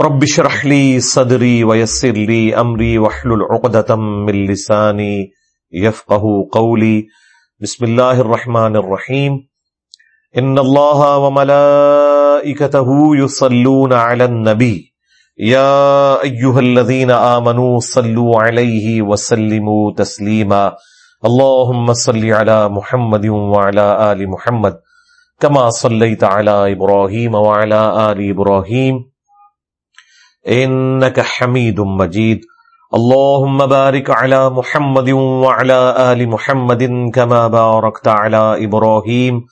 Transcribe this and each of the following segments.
رب اشرح لي صدري ويسر لي امري واحلل عقدة من لساني يفقهوا قولي. بسم الله الرحمن الرحيم. ان الله وملائكته يصلون على النبي. يا ايها الذين امنوا صلوا عليه وسلموا تسليما. اللهم صل على محمد وعلى ال محمد كما صليت على ابراهيم وعلى ال ابراهيم انك حميد مجيد. اللهم بارك على محمد وعلى ال محمد كما باركت على ابراهيم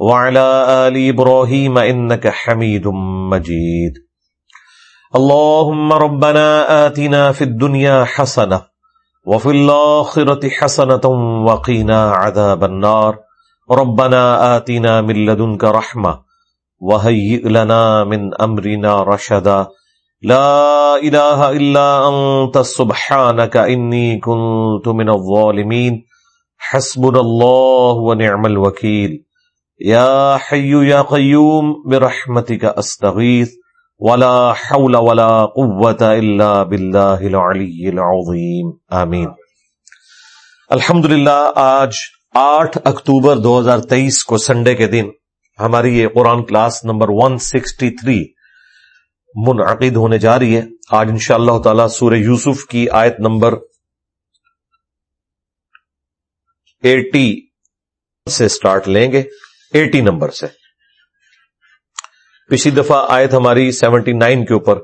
وعلى ال ابراهيم انك حميد مجيد. اللهم ربنا آتنا في الدنيا حسنه وفي الاخره حسنه وقنا عذاب النار. ربنا آتنا من لدنك رحمه وهيئ لنا من امرنا رشدا. لا الہ الا انت سبحانک انی کنت من الظالمین حسبنا اللہ ونعم الوکیل یا حی یا قیوم برحمتک استغیث ولا حول ولا قوة الا باللہ العلی العظیم آمین الحمدللہ، آج آٹھ اکتوبر دو ہزار تیئیس کو سنڈے کے دن ہماری یہ Quran class number one sixty three منعقد ہونے جا رہی ہے۔ آج ان شاء اللہ تعالی سورہ یوسف کی آیت نمبر ایٹی سے سٹارٹ لیں گے۔ ایٹی نمبر سے۔ پچھلی دفعہ آیت ہماری سیونٹی نائن کے اوپر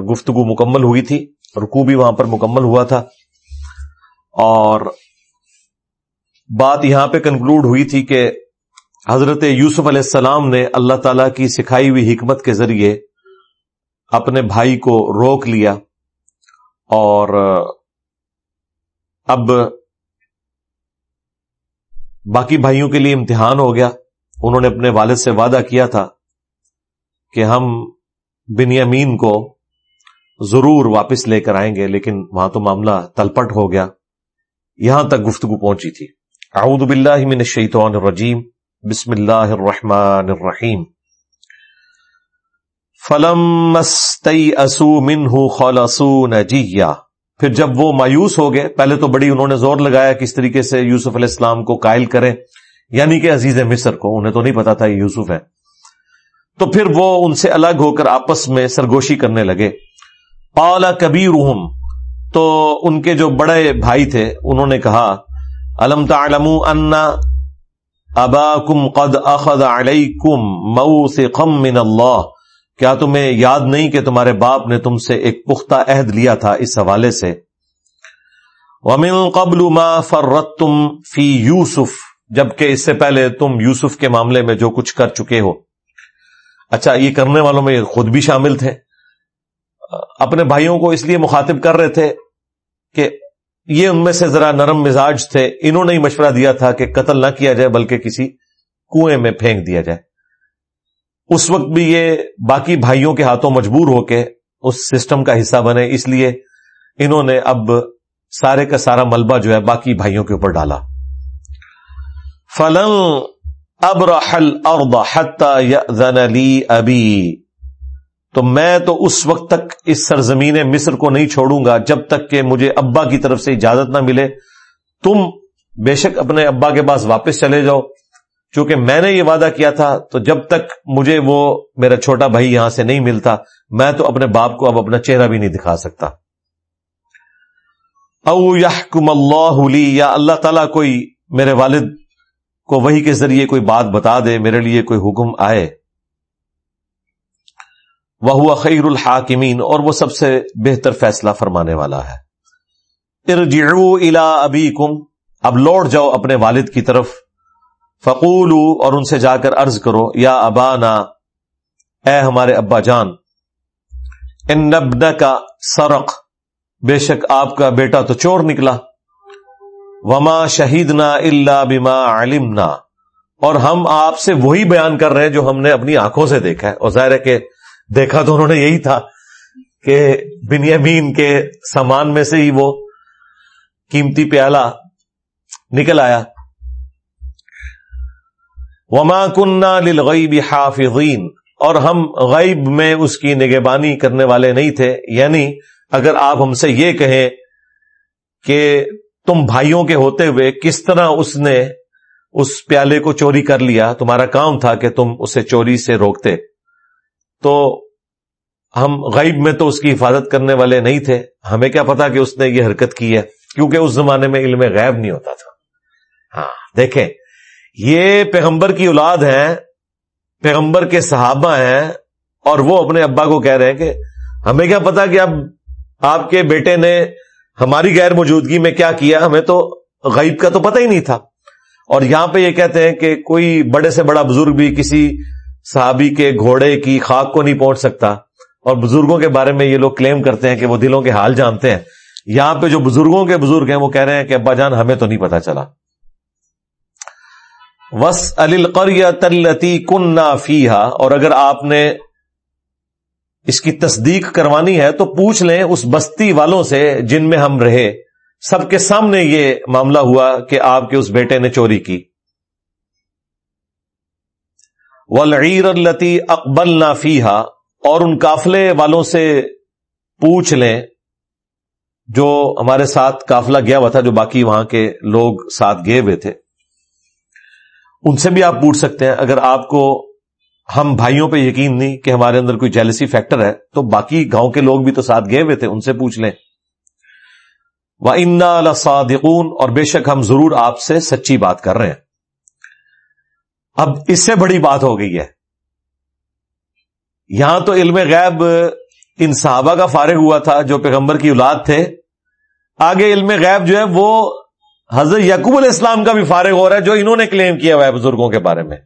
گفتگو مکمل ہوئی تھی۔ رکو بھی وہاں پر مکمل ہوا تھا۔ اور بات یہاں پہ کنکلوڈ ہوئی تھی کہ حضرت یوسف علیہ السلام نے اللہ تعالی کی سکھائی ہوئی حکمت کے ذریعے اپنے بھائی کو روک لیا اور، اب باقی بھائیوں کے لیے امتحان ہو گیا۔ انہوں نے اپنے والد سے وعدہ کیا تھا کہ ہم بنیامین کو ضرور واپس لے کر آئیں گے، لیکن وہاں تو معاملہ تلپٹ ہو گیا۔ یہاں تک گفتگو پہنچی تھی۔ اعوذ باللہ من الشیطان الرجیم۔ بسم اللہ الرحمن الرحیم۔ فلم اسو من خلاسو نجیا پھر جب وہ مایوس ہو گئے، پہلے تو بڑی انہوں نے زور لگایا کس طریقے سے یوسف علیہ السلام کو قائل کریں۔ یعنی کہ عزیز مصر کو، انہیں تو نہیں پتا تھا یہ یوسف ہے۔ تو پھر وہ ان سے الگ ہو کر آپس میں سرگوشی کرنے لگے۔ پالا کبیر تو ان کے جو بڑے بھائی تھے، انہوں نے کہا الم تعلم ان ابا کم قد اخذ علیکم موثقا من اللہ کیا تمہیں یاد نہیں کہ تمہارے باپ نے تم سے ایک پختہ عہد لیا تھا اس حوالے سے؟ ومن قبل ما فرت تم فی یوسف، جبکہ اس سے پہلے تم یوسف کے معاملے میں جو کچھ کر چکے ہو۔ اچھا یہ کرنے والوں میں خود بھی شامل تھے۔ اپنے بھائیوں کو اس لیے مخاطب کر رہے تھے کہ یہ ان میں سے ذرا نرم مزاج تھے۔ انہوں نے ہی مشورہ دیا تھا کہ قتل نہ کیا جائے، بلکہ کسی کنویں میں پھینک دیا جائے۔ اس وقت بھی یہ باقی بھائیوں کے ہاتھوں مجبور ہو کے اس سسٹم کا حصہ بنے۔ اس لیے انہوں نے اب سارے کا سارا ملبہ جو ہے باقی بھائیوں کے اوپر ڈالا۔ فلن اب رحل لی ابھی تو میں تو اس وقت تک اس سرزمین مصر کو نہیں چھوڑوں گا جب تک کہ مجھے ابا کی طرف سے اجازت نہ ملے۔ تم بے شک اپنے ابا کے پاس واپس چلے جاؤ۔ چونکہ میں نے یہ وعدہ کیا تھا، تو جب تک مجھے وہ میرا چھوٹا بھائی یہاں سے نہیں ملتا، میں تو اپنے باپ کو اب اپنا چہرہ بھی نہیں دکھا سکتا۔ او یحکم اللہ یا اللہ تعالیٰ کوئی میرے والد کو وہی کے ذریعے کوئی بات بتا دے، میرے لیے کوئی حکم آئے۔ وہ خیر الحاکمین، اور وہ سب سے بہتر فیصلہ فرمانے والا ہے۔ ارجعو الى ابیکم، اب لوٹ جاؤ اپنے والد کی طرف۔ فقول اور ان سے جا کر ارض کرو، یا ابانا، اے ہمارے ابا جان، ان نبن کا سرق، بے شک آپ کا بیٹا تو چور نکلا۔ وما شہید نہ اللہ بما علم اور ہم آپ سے وہی بیان کر رہے ہیں جو ہم نے اپنی آنکھوں سے دیکھا ہے۔ اور ظاہر ہے کہ دیکھا تو انہوں نے یہی تھا کہ بنیامین کے سامان میں سے ہی وہ قیمتی پیالہ نکل آیا۔ وما کنہ للغیب حافظین اور ہم غیب میں اس کی نگہبانی کرنے والے نہیں تھے۔ یعنی اگر آپ ہم سے یہ کہیں کہ تم بھائیوں کے ہوتے ہوئے کس طرح اس نے اس پیالے کو چوری کر لیا، تمہارا کام تھا کہ تم اسے چوری سے روکتے۔ تو ہم غیب میں تو اس کی حفاظت کرنے والے نہیں تھے۔ ہمیں کیا پتا کہ اس نے یہ حرکت کی ہے، کیونکہ اس زمانے میں علم غیب نہیں ہوتا تھا۔ ہاں دیکھیں۔ یہ پیغمبر کی اولاد ہیں پیغمبر کے صحابہ ہیں، اور وہ اپنے ابا کو کہہ رہے ہیں کہ ہمیں کیا پتا کہ اب آپ کے بیٹے نے ہماری غیر موجودگی میں کیا کیا؟ ہمیں تو غیب کا تو پتہ ہی نہیں تھا۔ اور یہاں پہ یہ کہتے ہیں کہ کوئی بڑے سے بڑا بزرگ بھی کسی صحابی کے گھوڑے کی خاک کو نہیں پہنچ سکتا۔ اور بزرگوں کے بارے میں یہ لوگ کلیم کرتے ہیں کہ وہ دلوں کے حال جانتے ہیں۔ یہاں پہ جو بزرگوں کے بزرگ ہیں وہ کہہ رہے ہیں کہ ابا جان، ہمیں تو نہیں پتا چلا۔ وس القریا تلتی کن فیحا اور اگر آپ نے اس کی تصدیق کروانی ہے تو پوچھ لیں اس بستی والوں سے جن میں ہم رہے۔ سب کے سامنے یہ معاملہ ہوا کہ آپ کے اس بیٹے نے چوری کی۔ ولعیر التی اکبل نہ فیحا اور ان کافلے والوں سے پوچھ لیں جو ہمارے ساتھ کافلا گیا ہوا تھا، جو باقی وہاں کے لوگ ساتھ گئے ہوئے تھے۔ ان سے بھی آپ پوچھ سکتے ہیں، اگر آپ کو ہم بھائیوں پہ یقین نہیں کہ ہمارے اندر کوئی جیلسی فیکٹر ہے، تو باقی گاؤں کے لوگ بھی تو ساتھ گئے ہوئے تھے، ان سے پوچھ لیں۔ وہ انا صادقون اور بے شک ہم ضرور آپ سے سچی بات کر رہے ہیں۔ اب اس سے بڑی بات ہو گئی ہے۔ یہاں تو علم غیب ان صحابہ کا فارغ ہوا تھا جو پیغمبر کی اولاد تھے۔ آگے علم غیب جو ہے وہ حضرت یقوب علیہ السلام کا بھی فارغ ہو رہا ہے جو انہوں نے کلیم کیا ہوا ہے بزرگوں کے بارے میں۔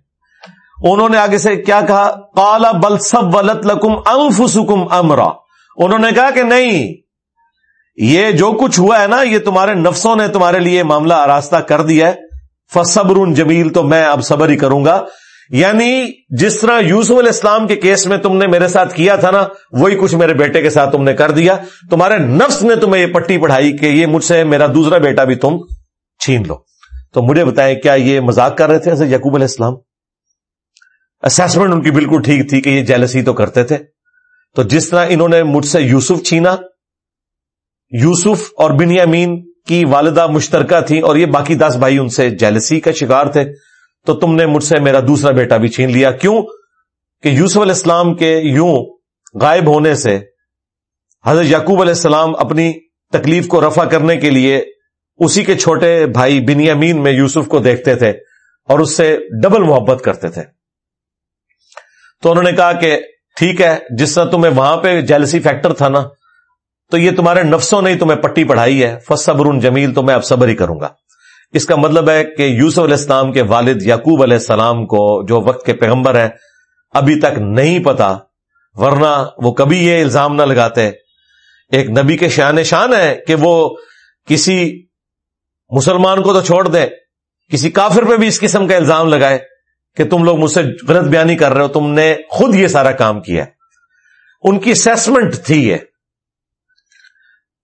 انہوں نے آگے سے کیا کہا؟ کالا بل سب ولت لکم انفسکم امرا۔ انہوں نے کہا کہ نہیں، یہ جو کچھ ہوا ہے نا، یہ تمہارے نفسوں نے تمہارے لیے معاملہ آراستہ کر دیا ہے۔ فصبر جمیل، تو میں اب صبر ہی کروں گا۔ یعنی جس طرح یوسف علیہ السلام کے کیس میں تم نے میرے ساتھ کیا تھا نا، وہی کچھ میرے بیٹے کے ساتھ تم نے کر دیا۔ تمہارے نفس نے تمہیں یہ پٹی پڑھائی کہ یہ مجھ سے میرا دوسرا بیٹا بھی تم۔ چھین لو۔ تو مجھے بتائیں کیا یہ مذاق کر رہے تھے ایسے یقوب علیہ السلام؟ اسسمنٹ ان کی بالکل ٹھیک تھی کہ یہ جیلسی تو کرتے تھے۔ تو جس طرح انہوں نے مجھ سے یوسف چھینا، یوسف اور بنیامین کی والدہ مشترکہ تھی اور یہ باقی دس بھائی ان سے جیلسی کا شکار تھے، تو تم نے مجھ سے میرا دوسرا بیٹا بھی چھین لیا۔ کیوں؟ کہ یوسف علیہ السلام کے یوں غائب ہونے سے حضرت یعقوب علیہ السلام اپنی تکلیف کو رفع کرنے کے لیے اسی کے چھوٹے بھائی بنیامین میں یوسف کو دیکھتے تھے اور اس سے ڈبل محبت کرتے تھے۔ تو انہوں نے کہا کہ ٹھیک ہے، جس طرح تمہیں وہاں پہ جیلسی فیکٹر تھا نا، تو یہ تمہارے نفسوں نے تمہیں پٹی پڑھائی ہے۔ فص صبر جمیل تو میں اب صبر ہی کروں گا۔ اس کا مطلب ہے کہ یوسف علیہ السلام کے والد یعقوب علیہ السلام کو جو وقت کے پیغمبر ہیں، ابھی تک نہیں پتا، ورنہ وہ کبھی یہ الزام نہ لگاتے۔ ایک نبی کے شان شان ہے کہ وہ کسی مسلمان کو تو چھوڑ دے، کسی کافر پہ بھی اس قسم کا الزام لگائے کہ تم لوگ مجھ سے غلط بیانی کر رہے ہو، تم نے خود یہ سارا کام کیا ان کی اسسمنٹ تھی یہ۔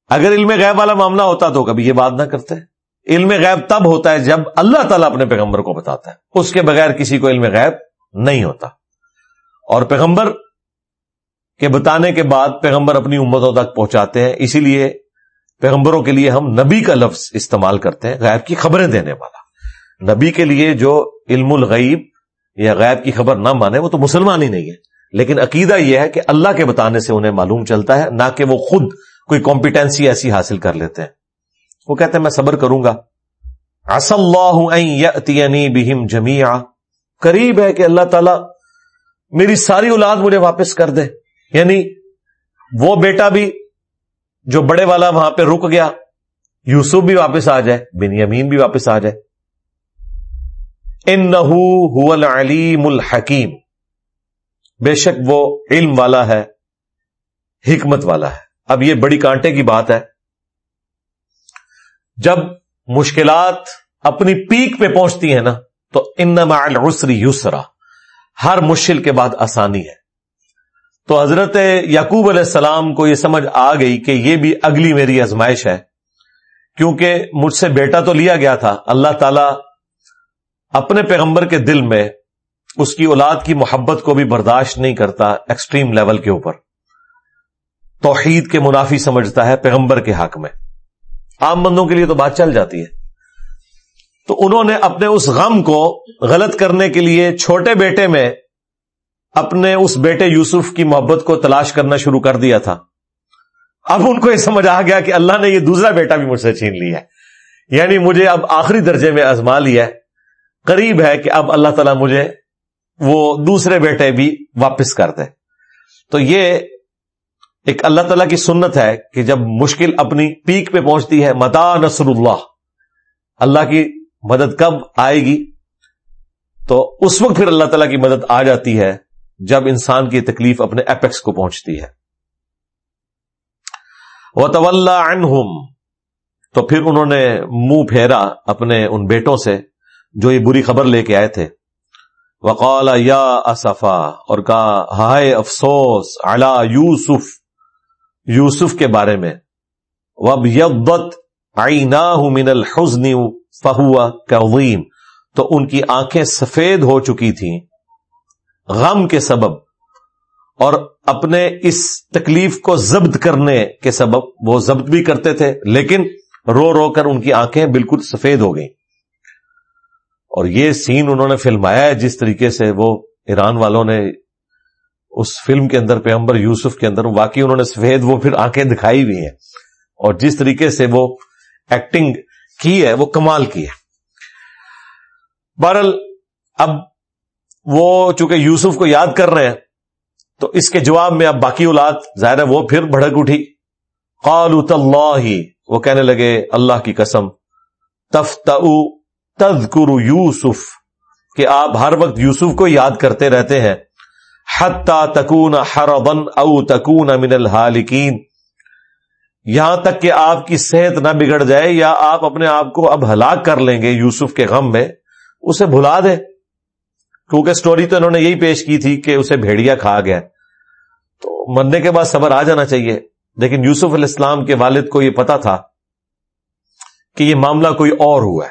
اگر علم غیب والا معاملہ ہوتا تو کبھی یہ بات نہ کرتے۔ علم غیب تب ہوتا ہے جب اللہ تعالیٰ اپنے پیغمبر کو بتاتا ہے۔ اس کے بغیر کسی کو علم غیب نہیں ہوتا۔ اور پیغمبر کے بتانے کے بعد پیغمبر اپنی امتوں تک پہنچاتے ہیں، اسی لیے پیغمبروں کے لیے ہم نبی کا لفظ استعمال کرتے ہیں غیب کی خبریں دینے والا۔ نبی کے لیے جو علم الغیب یا غیب کی خبر نہ مانے، وہ تو مسلمان ہی نہیں ہے۔ لیکن عقیدہ یہ ہے کہ اللہ کے بتانے سے انہیں معلوم چلتا ہے، نہ کہ وہ خود کوئی کمپیٹنسی ایسی حاصل کر لیتے ہیں۔ وہ کہتے ہیں، میں صبر کروں گا۔ بہم جمیا قریب ہے کہ اللہ تعالی میری ساری اولاد مجھے واپس کر دے۔ یعنی وہ بیٹا بھی جو بڑے والا وہاں پہ رک گیا، یوسف بھی واپس آ جائے بن یمین بھی واپس آ جائے۔ ان العلیم الحکیم۔ بے شک وہ علم والا ہے، حکمت والا ہے۔ اب یہ بڑی کانٹے کی بات ہے۔ جب مشکلات اپنی پیک پہ پہنچتی ہیں نا، تو ان العسری یسرا، ہر مشکل کے بعد آسانی ہے۔ تو حضرت یعقوب علیہ السلام کو یہ سمجھ آ گئی کہ یہ بھی اگلی میری ازمائش ہے، کیونکہ مجھ سے بیٹا تو لیا گیا تھا۔ اللہ تعالی اپنے پیغمبر کے دل میں اس کی اولاد کی محبت کو بھی برداشت نہیں کرتا ایکسٹریم لیول کے اوپر۔ توحید کے منافی سمجھتا ہے پیغمبر کے حق میں۔ عام بندوں کے لیے تو بات چل جاتی ہے۔ تو انہوں نے اپنے اس غم کو غلط کرنے کے لیے چھوٹے بیٹے میں اپنے اس بیٹے یوسف کی محبت کو تلاش کرنا شروع کر دیا تھا۔ اب ان کو یہ سمجھ آ گیا کہ اللہ نے یہ دوسرا بیٹا بھی مجھ سے چھین لیا ہے۔ یعنی مجھے اب آخری درجے میں ازما لیا ہے۔ قریب ہے کہ اب اللہ تعالیٰ مجھے وہ دوسرے بیٹے بھی واپس کر دے۔ تو یہ ایک اللہ تعالیٰ کی سنت ہے کہ جب مشکل اپنی پیک پہ پہنچتی ہے، متا نصر اللہ۔ اللہ کی مدد کب آئے گی؟ تو اس وقت پھر اللہ تعالیٰ کی مدد آ جاتی ہے۔ جب انسان کی تکلیف اپنے اپیکس کو پہنچتی ہے۔ وہ تو تو پھر انہوں نے منہ پھیرا اپنے ان بیٹوں سے جو یہ بری خبر لے کے آئے تھے۔ وقال یا اصفا اور کہا، ہائے افسوس اعلی یوسف یوسف کے بارے میں۔ وب یبت آئی نہ من الحزن فہوا کیم تو ان کی آنکھیں سفید ہو چکی تھیں۔ غم کے سبب اور اپنے اس تکلیف کو ضبط کرنے کے سبب وہ ضبط بھی کرتے تھے، لیکن رو رو کر ان کی آنکھیں بالکل سفید ہو گئیں۔ اور یہ سین انہوں نے فلمایا ہے، جس طریقے سے وہ ایران والوں نے اس فلم کے اندر پیغمبر یوسف کے اندر واقعی انہوں نے سفید وہ پھر آنکھیں دکھائی ہوئی ہیں۔ اور جس طریقے سے وہ ایکٹنگ کی ہے، وہ کمال کی ہے۔ بہرل اب وہ چونکہ یوسف کو یاد کر رہے ہیں، تو اس کے جواب میں اب باقی اولاد، ظاہر ہے وہ پھر بھڑک اٹھی۔ قالوا اللہ وہ کہنے لگے، اللہ کی قسم تفت تذکر یوسف، کہ آپ ہر وقت یوسف کو یاد کرتے رہتے ہیں۔ حتی تکون حربن او تکون من الحالکین۔ یہاں تک کہ آپ کی صحت نہ بگڑ جائے یا آپ اپنے آپ کو اب ہلاک کر لیں گے یوسف کے غم میں، اسے بھلا دیں کیونکہ سٹوری تو انہوں نے یہی پیش کی تھی کہ اسے بھیڑیا کھا گیا تو مرنے کے بعد صبر آ جانا چاہیے۔ لیکن یوسف علیہ السلام کے والد کو یہ پتا تھا کہ یہ معاملہ کوئی اور ہوا ہے۔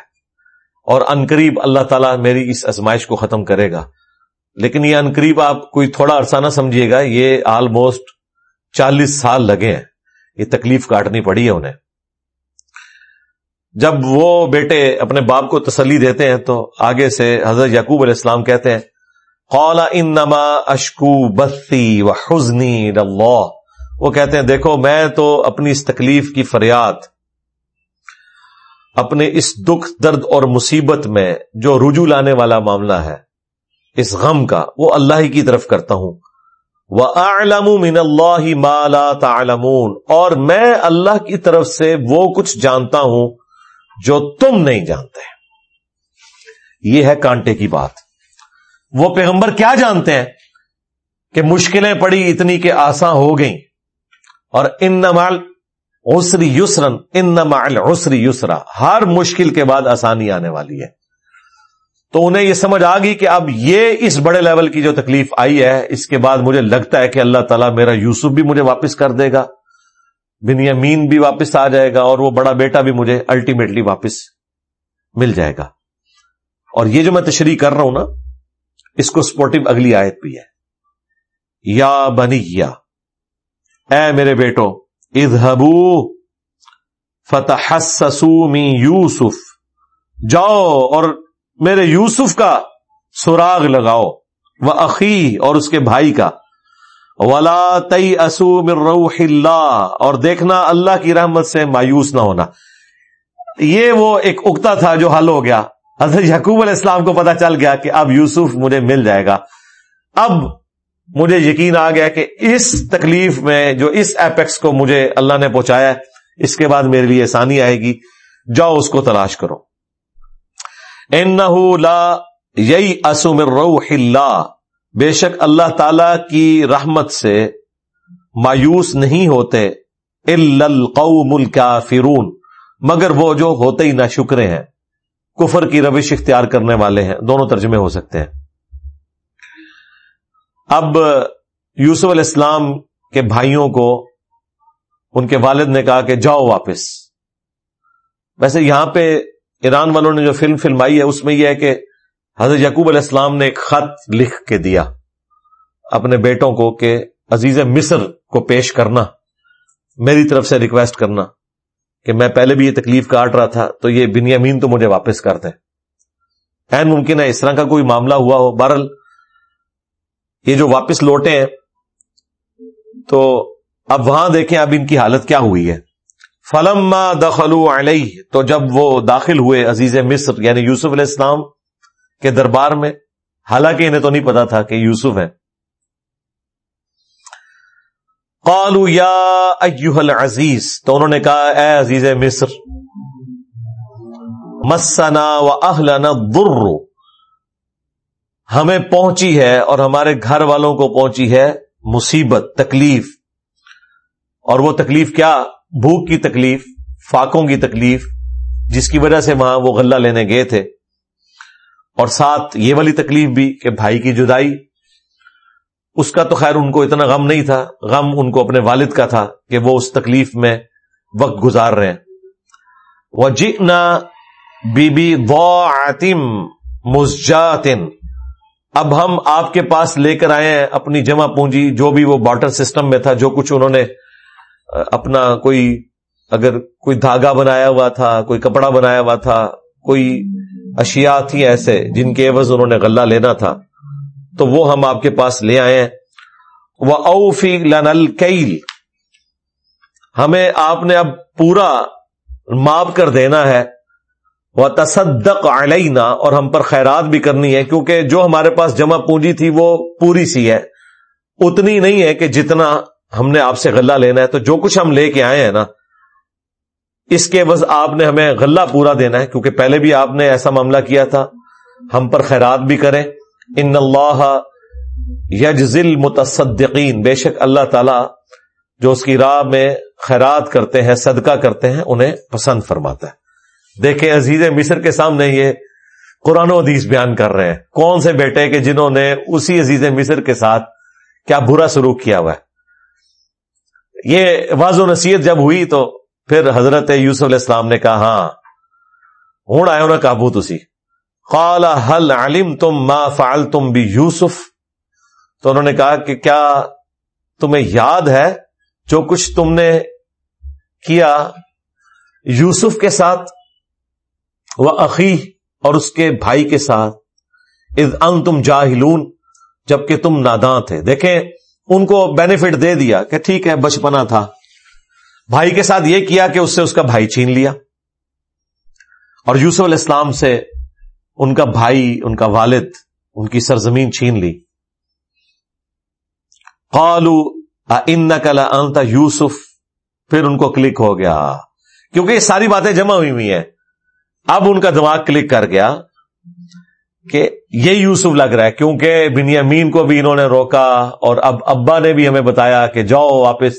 اور انقریب اللہ تعالیٰ میری اس ازمائش کو ختم کرے گا۔ لیکن یہ انقریب آپ کوئی تھوڑا عرصہ نہ سمجھیے گا، یہ آلموسٹ چالیس سال لگے ہیں۔ یہ تکلیف کاٹنی پڑی ہے انہیں۔ جب وہ بیٹے اپنے باپ کو تسلی دیتے ہیں تو آگے سے حضرت یعقوب علیہ السلام کہتے ہیں قولا انما اشکو بستی و حزنی اللہ وہ کہتے ہیں، دیکھو میں تو اپنی اس تکلیف کی فریاد، اپنے اس دکھ، درد اور مصیبت میں جو رجوع لانے والا معاملہ ہے، اس غم کا وہ اللہ ہی کی طرف کرتا ہوں۔ وہ من اللہ مالا تعلمون۔ اور میں اللہ کی طرف سے وہ کچھ جانتا ہوں جو تم نہیں جانتے۔ یہ ہے کانٹے کی بات۔ وہ پیغمبر کیا جانتے ہیں؟ کہ مشکلیں پڑی، اتنی کہ آساں ہو گئیں۔ اور ان نمال اسری یسرن ان نمال اسری یسرا۔ ہر مشکل کے بعد آسانی آنے والی ہے۔ تو انہیں یہ سمجھ آ گئی کہ اب یہ اس بڑے لیول کی جو تکلیف آئی ہے، اس کے بعد مجھے لگتا ہے کہ اللہ تعالیٰ میرا یوسف بھی مجھے واپس کر دے گا۔ بنیامین بھی واپس آ جائے گا اور وہ بڑا بیٹا بھی مجھے الٹیمیٹلی واپس مل جائے گا۔ اور یہ جو میں تشریح کر رہا ہوں نا، اس کو سپورٹو اگلی آیت بھی ہے۔ یا بنی یا اے میرے بیٹو، اذهبوا فتح من یوسف۔ جاؤ اور میرے یوسف کا سراغ لگاؤ وہ عقی اور اس کے بھائی کا۔ ولا تئی اصو روح اللہ اور دیکھنا اللہ کی رحمت سے مایوس نہ ہونا۔ یہ وہ ایک اکتا تھا جو حل ہو گیا۔ حضرت یقوب علیہ السلام کو پتا چل گیا کہ اب یوسف مجھے مل جائے گا۔ اب مجھے یقین آ گیا کہ اس تکلیف میں جو اس ایپیکس کو مجھے اللہ نے پہنچایا اس کے بعد میرے لیے آسانی آئے گی۔ جاؤ اس کو تلاش کرو۔ ان لا یئی اسم روح اللہ بے شک اللہ تعالی کی رحمت سے مایوس نہیں ہوتے القوم الکافرون مگر وہ جو ہوتے ہی نہ شکرے ہیں۔ کفر کی روش اختیار کرنے والے ہیں۔ دونوں ترجمے ہو سکتے ہیں۔ اب یوسف علیہ السلام کے بھائیوں کو ان کے والد نے کہا کہ جاؤ واپس۔ ویسے یہاں پہ ایران والوں نے جو فلم فلمائی ہے، اس میں یہ ہے کہ حضرت یعقوب علیہ السلام نے ایک خط لکھ کے دیا اپنے بیٹوں کو کہ عزیز مصر کو پیش کرنا، میری طرف سے ریکویسٹ کرنا کہ میں پہلے بھی یہ تکلیف کاٹ رہا تھا تو یہ بنیامین تو مجھے واپس کر دیں۔ این ممکن ہے اس طرح کا کوئی معاملہ ہوا ہو۔ بہرل یہ جو واپس لوٹے ہیں، تو اب وہاں دیکھیں اب ان کی حالت کیا ہوئی ہے۔ فلم دخلو علیہ، تو جب وہ داخل ہوئے عزیز مصر یعنی یوسف علیہ السلام کے دربار میں، حالانکہ انہیں تو نہیں پتا تھا کہ یوسف ہے۔ قالو یا ایوہ العزیز، تو انہوں نے کہا، اے عزیز مصر، مسنا و اہلنا در ہمیں پہنچی ہے اور ہمارے گھر والوں کو پہنچی ہے مصیبت، تکلیف۔ اور وہ تکلیف کیا؟ بھوک کی تکلیف، فاقوں کی تکلیف، جس کی وجہ سے وہاں وہ غلہ لینے گئے تھے۔ اور ساتھ یہ والی تکلیف بھی کہ بھائی کی جدائی، اس کا تو خیر ان کو اتنا غم نہیں تھا، غم ان کو اپنے والد کا تھا کہ وہ اس تکلیف میں وقت گزار رہے ہیں۔ وہ جنا بی بی واتم مسجاتن اب ہم آپ کے پاس لے کر آئے ہیں اپنی جمع پونجی، جو بھی وہ بارٹر سسٹم میں تھا، جو کچھ انہوں نے اپنا کوئی، اگر کوئی دھاگا بنایا ہوا تھا، کوئی کپڑا بنایا ہوا تھا، کوئی اشیاء تھی ایسے جن کے عوض انہوں نے غلہ لینا تھا۔ تو وہ ہم آپ کے پاس لے آئے ہیں۔ وہ اوفی لنل کیل ہمیں آپ نے اب پورا معاف کر دینا ہے۔ وہ تصدق علینا اور ہم پر خیرات بھی کرنی ہے، کیونکہ جو ہمارے پاس جمع پونجی تھی وہ پوری سی ہے۔ اتنی نہیں ہے کہ جتنا ہم نے آپ سے غلہ لینا ہے، تو جو کچھ ہم لے کے آئے ہیں نا اس کے بس آپ نے ہمیں غلہ پورا دینا ہے، کیونکہ پہلے بھی آپ نے ایسا معاملہ کیا تھا۔ ہم پر خیرات بھی کریں۔ ان اللہ یجزل متصدقین۔ بے شک اللہ تعالی جو اس کی راہ میں خیرات کرتے ہیں، صدقہ کرتے ہیں، انہیں پسند فرماتا ہے۔ دیکھیں عزیز مصر کے سامنے یہ قرآن و حدیث بیان کر رہے ہیں۔ کون سے بیٹے کہ جنہوں نے اسی عزیز مصر کے ساتھ کیا برا سلوک کیا ہوا ہے؟ یہ واض و نصیحت جب ہوئی تو پھر حضرت یوسف علیہ السلام نے کہا ہاں ہوں آئے نا کابو تسی۔ قال حل علم تم ما فعل تم بھی یوسف تو انہوں نے کہا کہ کیا تمہیں یاد ہے جو کچھ تم نے کیا یوسف کے ساتھ وہ عقی اور اس کے بھائی کے ساتھ؟ ان تم جاہلون، جبکہ تم ناداں تھے۔ دیکھیں، ان کو بینیفٹ دے دیا کہ ٹھیک ہے، بچپنا تھا۔ بھائی کے ساتھ یہ کیا کہ اس سے اس کا بھائی چھین لیا اور یوسف علیہ السلام سے ان کا بھائی، ان کا والد، ان کی سرزمین چھین لی۔ قالو ان کلا انت یوسف؟ پھر ان کو کلک ہو گیا۔ کیونکہ یہ ساری باتیں جمع ہوئی ہوئی ہیں۔ اب ان کا دماغ کلک کر گیا کہ یہ یوسف لگ رہا ہے، کیونکہ بنیامین کو بھی انہوں نے روکا اور اب ابا نے بھی ہمیں بتایا کہ جاؤ واپس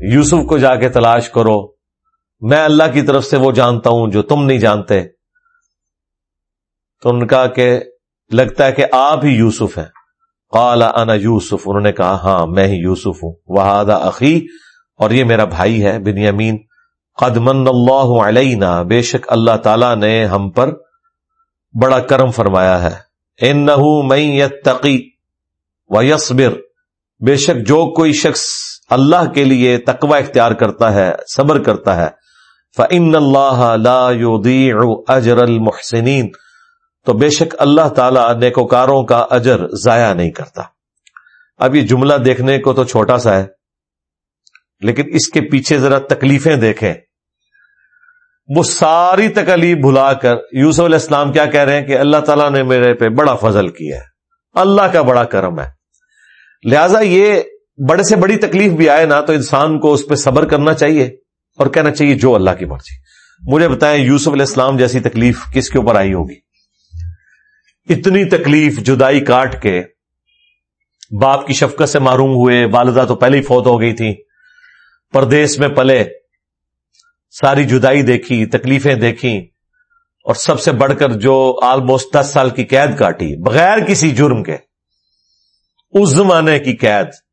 یوسف کو جا کے تلاش کرو۔ میں اللہ کی طرف سے وہ جانتا ہوں جو تم نہیں جانتے۔ تو ان کا کہ لگتا ہے کہ آپ ہی یوسف ہیں۔ قال، انا یوسف۔ انہوں نے کہا ہاں میں ہی یوسف ہوں۔ وہ عقی اور یہ میرا بھائی ہے، بنیامین۔ من اللہ علینا۔ بے شک اللہ تعالی نے ہم پر بڑا کرم فرمایا ہے۔ ان نہ تقی و یسبر بے شک جو کوئی شخص اللہ کے لیے تقوی اختیار کرتا ہے، صبر کرتا ہے۔ فن اللہ لا اجر المحسنین تو بے شک اللہ تعالی نیکوکاروں کا اجر ضائع نہیں کرتا۔ اب یہ جملہ دیکھنے کو تو چھوٹا سا ہے، لیکن اس کے پیچھے ذرا تکلیفیں دیکھیں۔ وہ ساری تکلیف بھلا کر، یوسف علیہ السلام کیا کہہ رہے ہیں کہ اللہ تعالیٰ نے میرے پہ بڑا فضل کیا ہے۔ اللہ کا بڑا کرم ہے۔ لہذا یہ بڑے سے بڑی تکلیف بھی آئے نا تو انسان کو اس پہ صبر کرنا چاہیے اور کہنا چاہیے جو اللہ کی مرضی۔ مجھے بتائیں یوسف علیہ السلام جیسی تکلیف کس کے اوپر آئی ہوگی؟ اتنی تکلیف جدائی کاٹ کے باپ کی شفقت سے معروم ہوئے، والدہ تو پہلے ہی فوت ہو گئی تھی پردیس میں پلے، ساری جدائی دیکھی، تکلیفیں دیکھی اور سب سے بڑھ کر جو آلموسٹ دس سال کی قید کاٹی، بغیر کسی جرم کے، اس زمانے کی قید۔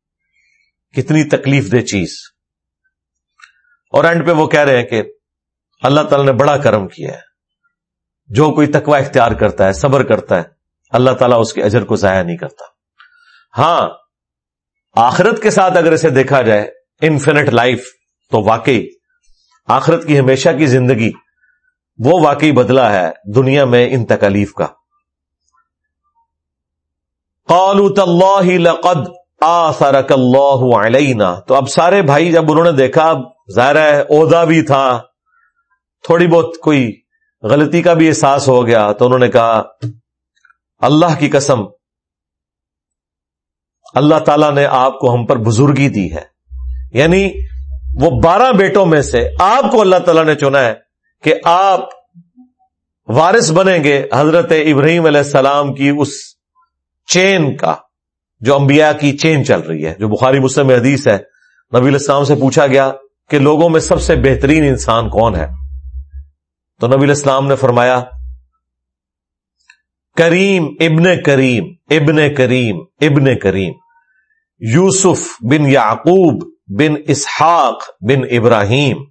کتنی تکلیف دہ چیز۔ اور اینڈ پہ وہ کہہ رہے ہیں کہ اللہ تعالی نے بڑا کرم کیا ہے۔ جو کوئی تقوی اختیار کرتا ہے، صبر کرتا ہے، اللہ تعالیٰ اس کے اجر کو ضائع نہیں کرتا۔ ہاں آخرت کے ساتھ اگر اسے دیکھا جائے انفینٹ لائف تو واقعی آخرت کی ہمیشہ کی زندگی وہ واقعی بدلا ہے دنیا میں ان تکلیف کا۔ اللہ لقد آثرک اللہ علینا۔ تو اب سارے بھائی جب انہوں نے دیکھا ظاہر ہے عہدہ بھی تھا۔ تھوڑی بہت کوئی غلطی کا بھی احساس ہو گیا۔ تو انہوں نے کہا، اللہ کی قسم، اللہ تعالیٰ نے آپ کو ہم پر بزرگی دی ہے۔ یعنی وہ بارہ بیٹوں میں سے آپ کو اللہ تعالیٰ نے چنا ہے کہ آپ وارث بنیں گے حضرت ابراہیم علیہ السلام کی اس چین کا۔ جو انبیاء کی چین چل رہی ہے، جو بخاری مسلم حدیث ہے۔ نبی الاسلام سے پوچھا گیا کہ لوگوں میں سب سے بہترین انسان کون ہے؟ تو نبی الاسلام نے فرمایا، کریم ابن کریم ابن کریم ابن کریم۔ یوسف بن یعقوب بن اسحاق بن ابراہیم۔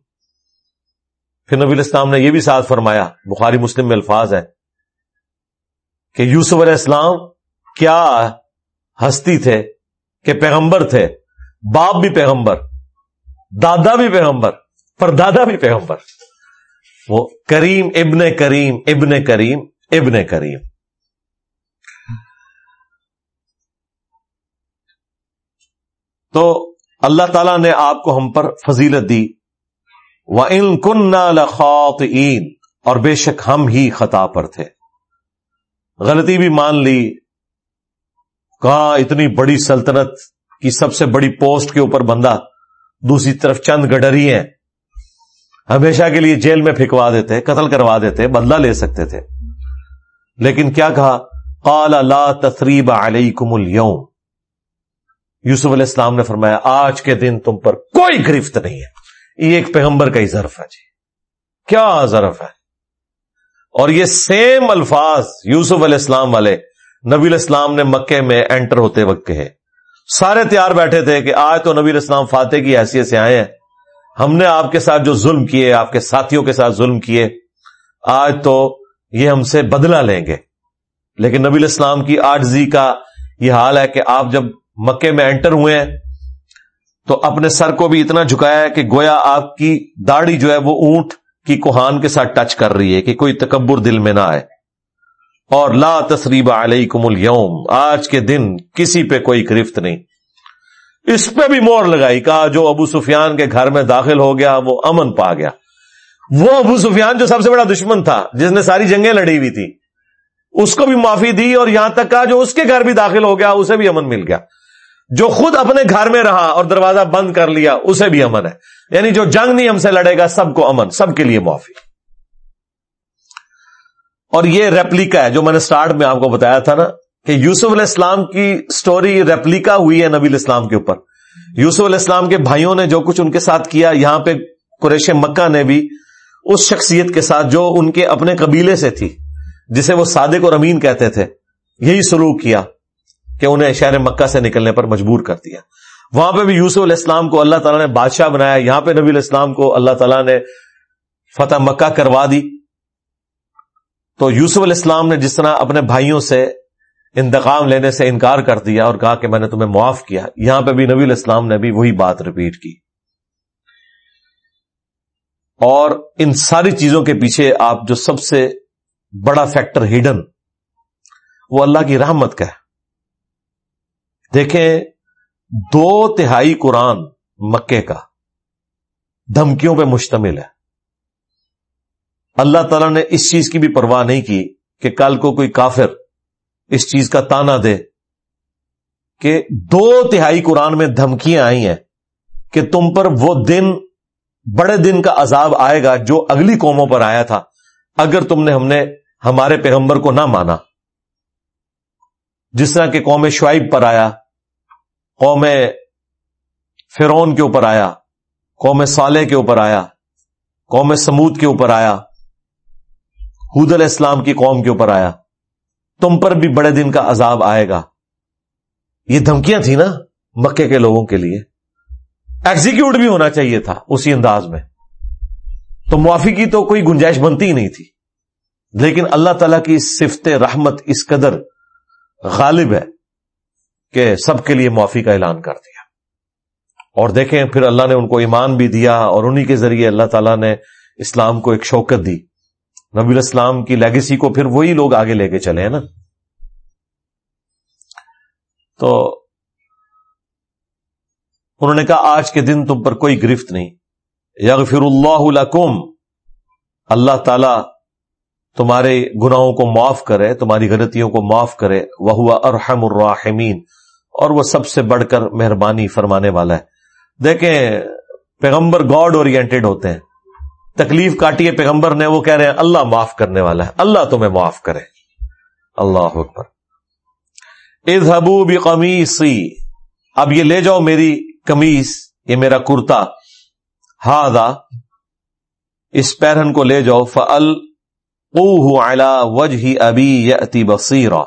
پھر نبی الاسلام نے یہ بھی ساتھ فرمایا، بخاری مسلم میں الفاظ ہے کہ یوسف علیہ السلام کیا ہستی تھے، کہ پیغمبر تھے، باپ بھی پیغمبر، دادا بھی پیغمبر پر دادا بھی پیغمبر۔ وہ کریم ابن کریم ابن کریم ابن کریم۔ تو اللہ تعالیٰ نے آپ کو ہم پر فضیلت دی۔ وہ ان کن لخوت اور بے شک ہم ہی خطا پر تھے۔ غلطی بھی مان لی۔ کہاں اتنی بڑی سلطنت کی سب سے بڑی پوسٹ کے اوپر بندہ دوسری طرف چند گڈری ہیں۔ ہمیشہ کے لیے جیل میں پھینکوا دیتے، قتل کروا دیتے، بدلہ لے سکتے تھے۔ لیکن کیا کہا؟ قال، لا تثریب علیکم اليوم یوسف علیہ السلام نے فرمایا، آج کے دن تم پر کوئی گرفت نہیں ہے۔ یہ ایک پیغمبر کا ہی ظرف ہے جی۔ کیا ظرف ہے؟ اور یہ سیم الفاظ یوسف علیہ السلام والے نبی الاسلام نے مکے میں انٹر ہوتے وقت کہے۔ سارے تیار بیٹھے تھے کہ آج تو نبی الاسلام فاتح کی حیثیت سے آئے ہیں۔ ہم نے آپ کے ساتھ جو ظلم کیے، آپ کے ساتھیوں کے ساتھ ظلم کیے، آج تو یہ ہم سے بدلہ لیں گے۔ لیکن نبی الاسلام کی آجزی کا یہ حال ہے کہ آپ جب مکے میں انٹر ہوئے ہیں، تو اپنے سر کو بھی اتنا جھکایا ہے کہ گویا آپ کی داڑھی جو ہے وہ اونٹ کی کوہان کے ساتھ ٹچ کر رہی ہے کہ کوئی تکبر دل میں نہ آئے۔ اور لا تصریب علیکم اليوم آج کے دن کسی پہ کوئی گرفت نہیں۔ اس پہ بھی مور لگائی، کہا جو ابو سفیان کے گھر میں داخل ہو گیا، وہ امن پا گیا۔ وہ ابو سفیان جو سب سے بڑا دشمن تھا، جس نے ساری جنگیں لڑی ہوئی تھی، اس کو بھی معافی دی اور یہاں تک کہا جو اس کے گھر بھی داخل ہو گیا، اسے بھی امن مل گیا۔ جو خود اپنے گھر میں رہا اور دروازہ بند کر لیا، اسے بھی امن ہے۔ یعنی جو جنگ نہیں ہم سے لڑے گا، سب کو امن، سب کے لیے معافی۔ اور یہ ریپلیکا ہے جو میں نے سٹارٹ میں آپ کو بتایا تھا نا کہ یوسف علیہ السلام کی سٹوری ریپلیکا ہوئی ہے نبی الاسلام کے اوپر۔ یوسف علیہ السلام کے بھائیوں نے جو کچھ ان کے ساتھ کیا، یہاں پہ قریش مکہ نے بھی اس شخصیت کے ساتھ جو ان کے اپنے قبیلے سے تھی، جسے وہ صادق اور امین کہتے تھے، یہی سلوک کیا کہ انہیں شہر مکہ سے نکلنے پر مجبور کر دیا۔ وہاں پہ بھی یوسف علیہ السلام کو اللہ تعالیٰ نے بادشاہ بنایا، یہاں پہ نبی علیہ السلام کو اللہ تعالیٰ نے فتح مکہ کروا دی۔ تو یوسف علیہ السلام نے جس طرح اپنے بھائیوں سے انتقام لینے سے انکار کر دیا اور کہا کہ میں نے تمہیں معاف کیا، یہاں پہ بھی نبی علیہ السلام نے بھی وہی بات ریپیٹ کی۔ اور ان ساری چیزوں کے پیچھے آپ جو سب سے بڑا فیکٹر ہڈن وہ اللہ کی رحمت کا ہے۔ دیکھیں، دو تہائی قرآن مکے کا دھمکیوں پہ مشتمل ہے۔ اللہ تعالیٰ نے اس چیز کی بھی پرواہ نہیں کی کہ کل کو کوئی کافر اس چیز کا تانا دے کہ دو تہائی قرآن میں دھمکیاں آئی ہیں کہ تم پر وہ دن بڑے دن کا عذاب آئے گا جو اگلی قوموں پر آیا تھا اگر تم نے ہم نے ہمارے پیغمبر کو نہ مانا۔ جس طرح کہ قوم شعیب پر آیا، قوم فرون کے اوپر آیا، قوم صالح کے اوپر آیا، قوم سمود کے اوپر آیا حود علیہ السلام کی قوم کے اوپر آیا۔ تم پر بھی بڑے دن کا عذاب آئے گا۔ یہ دھمکیاں تھیں نا مکے کے لوگوں کے لیے۔ ایگزیکیوٹ بھی ہونا چاہیے تھا اسی انداز میں۔ تو معافی کی تو کوئی گنجائش بنتی ہی نہیں تھی۔ لیکن اللہ تعالی کی صفت رحمت اس قدر غالب ہے کہ سب کے لیے معافی کا اعلان کر دیا۔ اور دیکھیں پھر اللہ نے ان کو ایمان بھی دیا اور انہی کے ذریعے اللہ تعالیٰ نے اسلام کو ایک شوکت دی۔ نبی الاسلام کی لیگسی کو پھر وہی لوگ آگے لے کے چلے ہیں نا۔ تو انہوں نے کہا، آج کے دن تم پر کوئی گرفت نہیں۔ یغفر اللہ لکم۔ اللہ تعالی تمہارے گناہوں کو معاف کرے، تمہاری غلطیوں کو معاف کرے۔ وہ ارحم الراحمین۔ اور وہ سب سے بڑھ کر مہربانی فرمانے والا ہے۔ دیکھیں، پیغمبر گاڈ اورینٹیڈ ہوتے ہیں۔ تکلیف کاٹی ہے پیغمبر نے، وہ کہہ رہے ہیں، اللہ معاف کرنے والا ہے، اللہ تمہیں معاف کرے۔ اللہ اکبر۔ بھی قمیصی اب یہ لے جاؤ میری کمیز یہ میرا کرتا۔ ہاضا اس پیرن کو لے جاؤ۔ فل وج ہی ابھی یتی بصیرا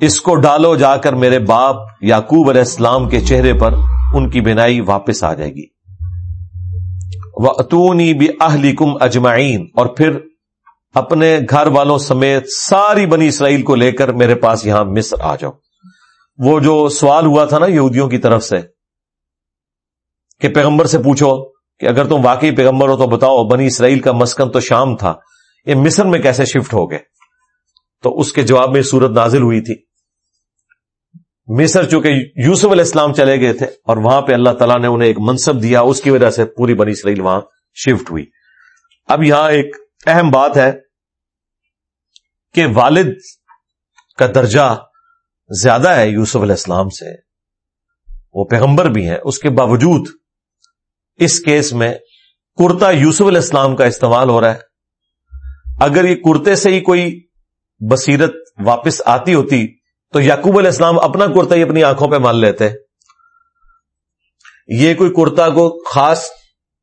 اس کو ڈالو جا کر میرے باپ یعقوب علیہ السلام کے چہرے پر ان کی بینائی واپس آ جائے گی۔ وہ اتونی بھی اہلی کم اجمائین اور پھر اپنے گھر والوں سمیت ساری بنی اسرائیل کو لے کر میرے پاس یہاں مصر آ جاؤ۔ وہ جو سوال ہوا تھا نا یہودیوں کی طرف سے کہ پیغمبر سے پوچھو کہ اگر تم واقعی پیغمبر ہو تو بتاؤ بنی اسرائیل کا مسکن تو شام تھا، یہ مصر میں کیسے شفٹ ہو گئے؟ تو اس کے جواب میں سورت نازل ہوئی تھی۔ مصر چونکہ یوسف علیہ السلام چلے گئے تھے اور وہاں پہ اللہ تعالیٰ نے انہیں ایک منصب دیا، اس کی وجہ سے پوری بنی اسرائیل وہاں شفٹ ہوئی۔ اب یہاں ایک اہم بات ہے کہ والد کا درجہ زیادہ ہے یوسف علیہ السلام سے، وہ پیغمبر بھی ہیں۔ اس کے باوجود اس کیس میں کرتا یوسف علیہ السلام کا استعمال ہو رہا ہے۔ اگر یہ کرتے سے ہی کوئی بصیرت واپس آتی ہوتی تو یعقوب علیہ السلام اپنا کرتا ہی اپنی آنکھوں پہ مان لیتے۔ یہ کوئی کرتا کو خاص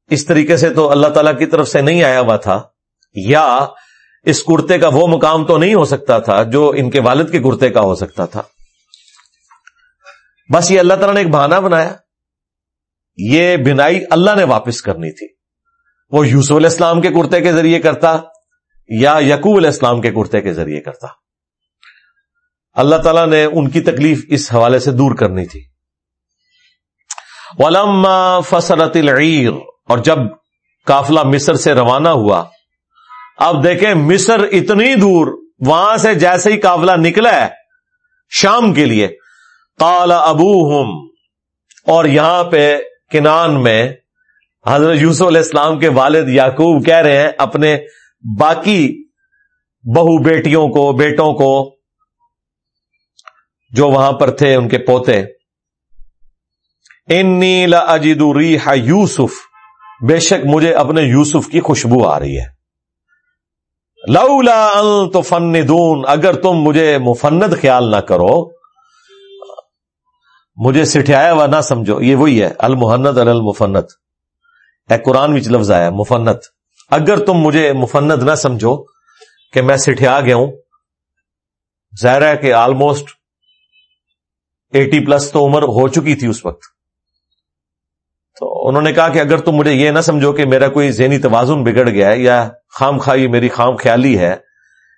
اس طریقے سے تو اللہ تعالی کی طرف سے نہیں آیا ہوا تھا، یا اس کرتے کا وہ مقام تو نہیں ہو سکتا تھا جو ان کے والد کے کرتے کا ہو سکتا تھا۔ بس یہ اللہ تعالیٰ نے ایک بہانہ بنایا۔ یہ بنائی اللہ نے واپس کرنی تھی۔ وہ یوسف علیہ السلام کے کرتے کے ذریعے کرتا یا یقوب علیہ السلام کے کرتے کے ذریعے کرتا۔ اللہ تعالیٰ نے ان کی تکلیف اس حوالے سے دور کرنی تھی۔ علما فصلت العیر اور جب کافلا مصر سے روانہ ہوا، اب دیکھیں مصر اتنی دور، وہاں سے جیسے ہی کافلا نکلا ہے، شام کے لیے کالا ابو اور یہاں پہ کنان میں حضرت یوسف علیہ السلام کے والد یعقوب کہہ رہے ہیں، اپنے باقی بہو بیٹیوں کو، بیٹوں کو جو وہاں پر تھے ان کے پوتے۔ ان نیلا اجدو یوسف بے شک مجھے اپنے یوسف کی خوشبو آ رہی ہے۔ لولا تو فن دون اگر تم مجھے مفند خیال نہ کرو، مجھے سٹھایا ہوا نہ سمجھو۔ یہ وہی ہے المحنت المفنت اے قرآن وچ لفظ آیا مفنت اگر تم مجھے مفند نہ سمجھو کہ میں سٹھیا گیا ہوں، ظاہر ہے کہ آلموسٹ ایٹی پلس تو عمر ہو چکی تھی اس وقت۔ تو انہوں نے کہا کہ اگر تم مجھے یہ نہ سمجھو کہ میرا کوئی ذہنی توازن بگڑ گیا ہے یا خام خائی میری خام خیالی ہے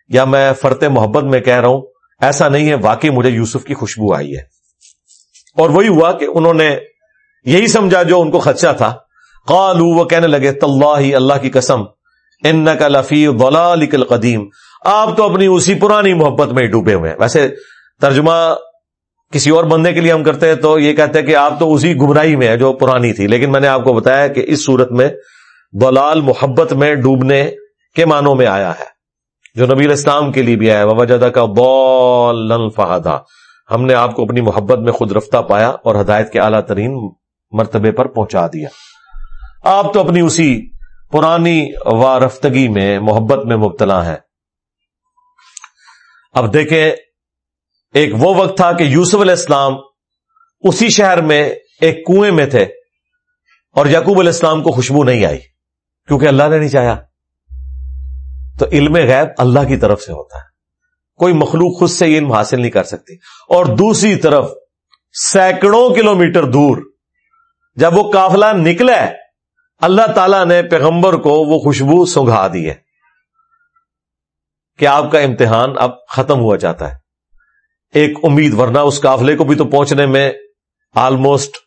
یا میں فرتے محبت میں کہہ رہا ہوں، ایسا نہیں ہے، واقعی مجھے یوسف کی خوشبو آئی ہے۔ اور وہی ہوا کہ انہوں نے یہی سمجھا جو ان کو خدشہ تھا۔ قالو وہ کہنے لگے اللہ اللہ کی قسم ان کا لفی ضلالک القدیم۔ آپ تو اپنی اسی پرانی محبت میں ڈوبے ہوئے ہیں۔ ویسے ترجمہ کسی اور بندے کے لیے ہم کرتے ہیں تو یہ کہتے ہیں کہ آپ تو اسی گمراہی میں ہے جو پرانی تھی۔ لیکن میں نے آپ کو بتایا کہ اس صورت میں بلال محبت میں ڈوبنے کے معنوں میں آیا ہے۔ جو نبی الاسلام کے لیے بھی آیا وجہ کا بول فہدا ہم نے آپ کو اپنی محبت میں خود رفتہ پایا اور ہدایت کے اعلیٰ ترین مرتبے پر پہنچا دیا۔ آپ تو اپنی اسی پرانی وارفتگی میں، محبت میں مبتلا ہیں۔ اب دیکھیں ایک وہ وقت تھا کہ یوسف علیہ السلام اسی شہر میں ایک کنویں میں تھے اور یعقوب علیہ السلام کو خوشبو نہیں آئی کیونکہ اللہ نے نہیں چاہا۔ تو علم غیب اللہ کی طرف سے ہوتا ہے۔ کوئی مخلوق خود سے علم حاصل نہیں کر سکتی۔ اور دوسری طرف سینکڑوں کلومیٹر دور جب وہ کافلا نکلا اللہ تعالی نے پیغمبر کو وہ خوشبو سنگھا دی ہے کہ آپ کا امتحان اب ختم ہوا جاتا ہے۔ ایک امید، ورنہ اس کافلے کو بھی تو پہنچنے میں آلموسٹ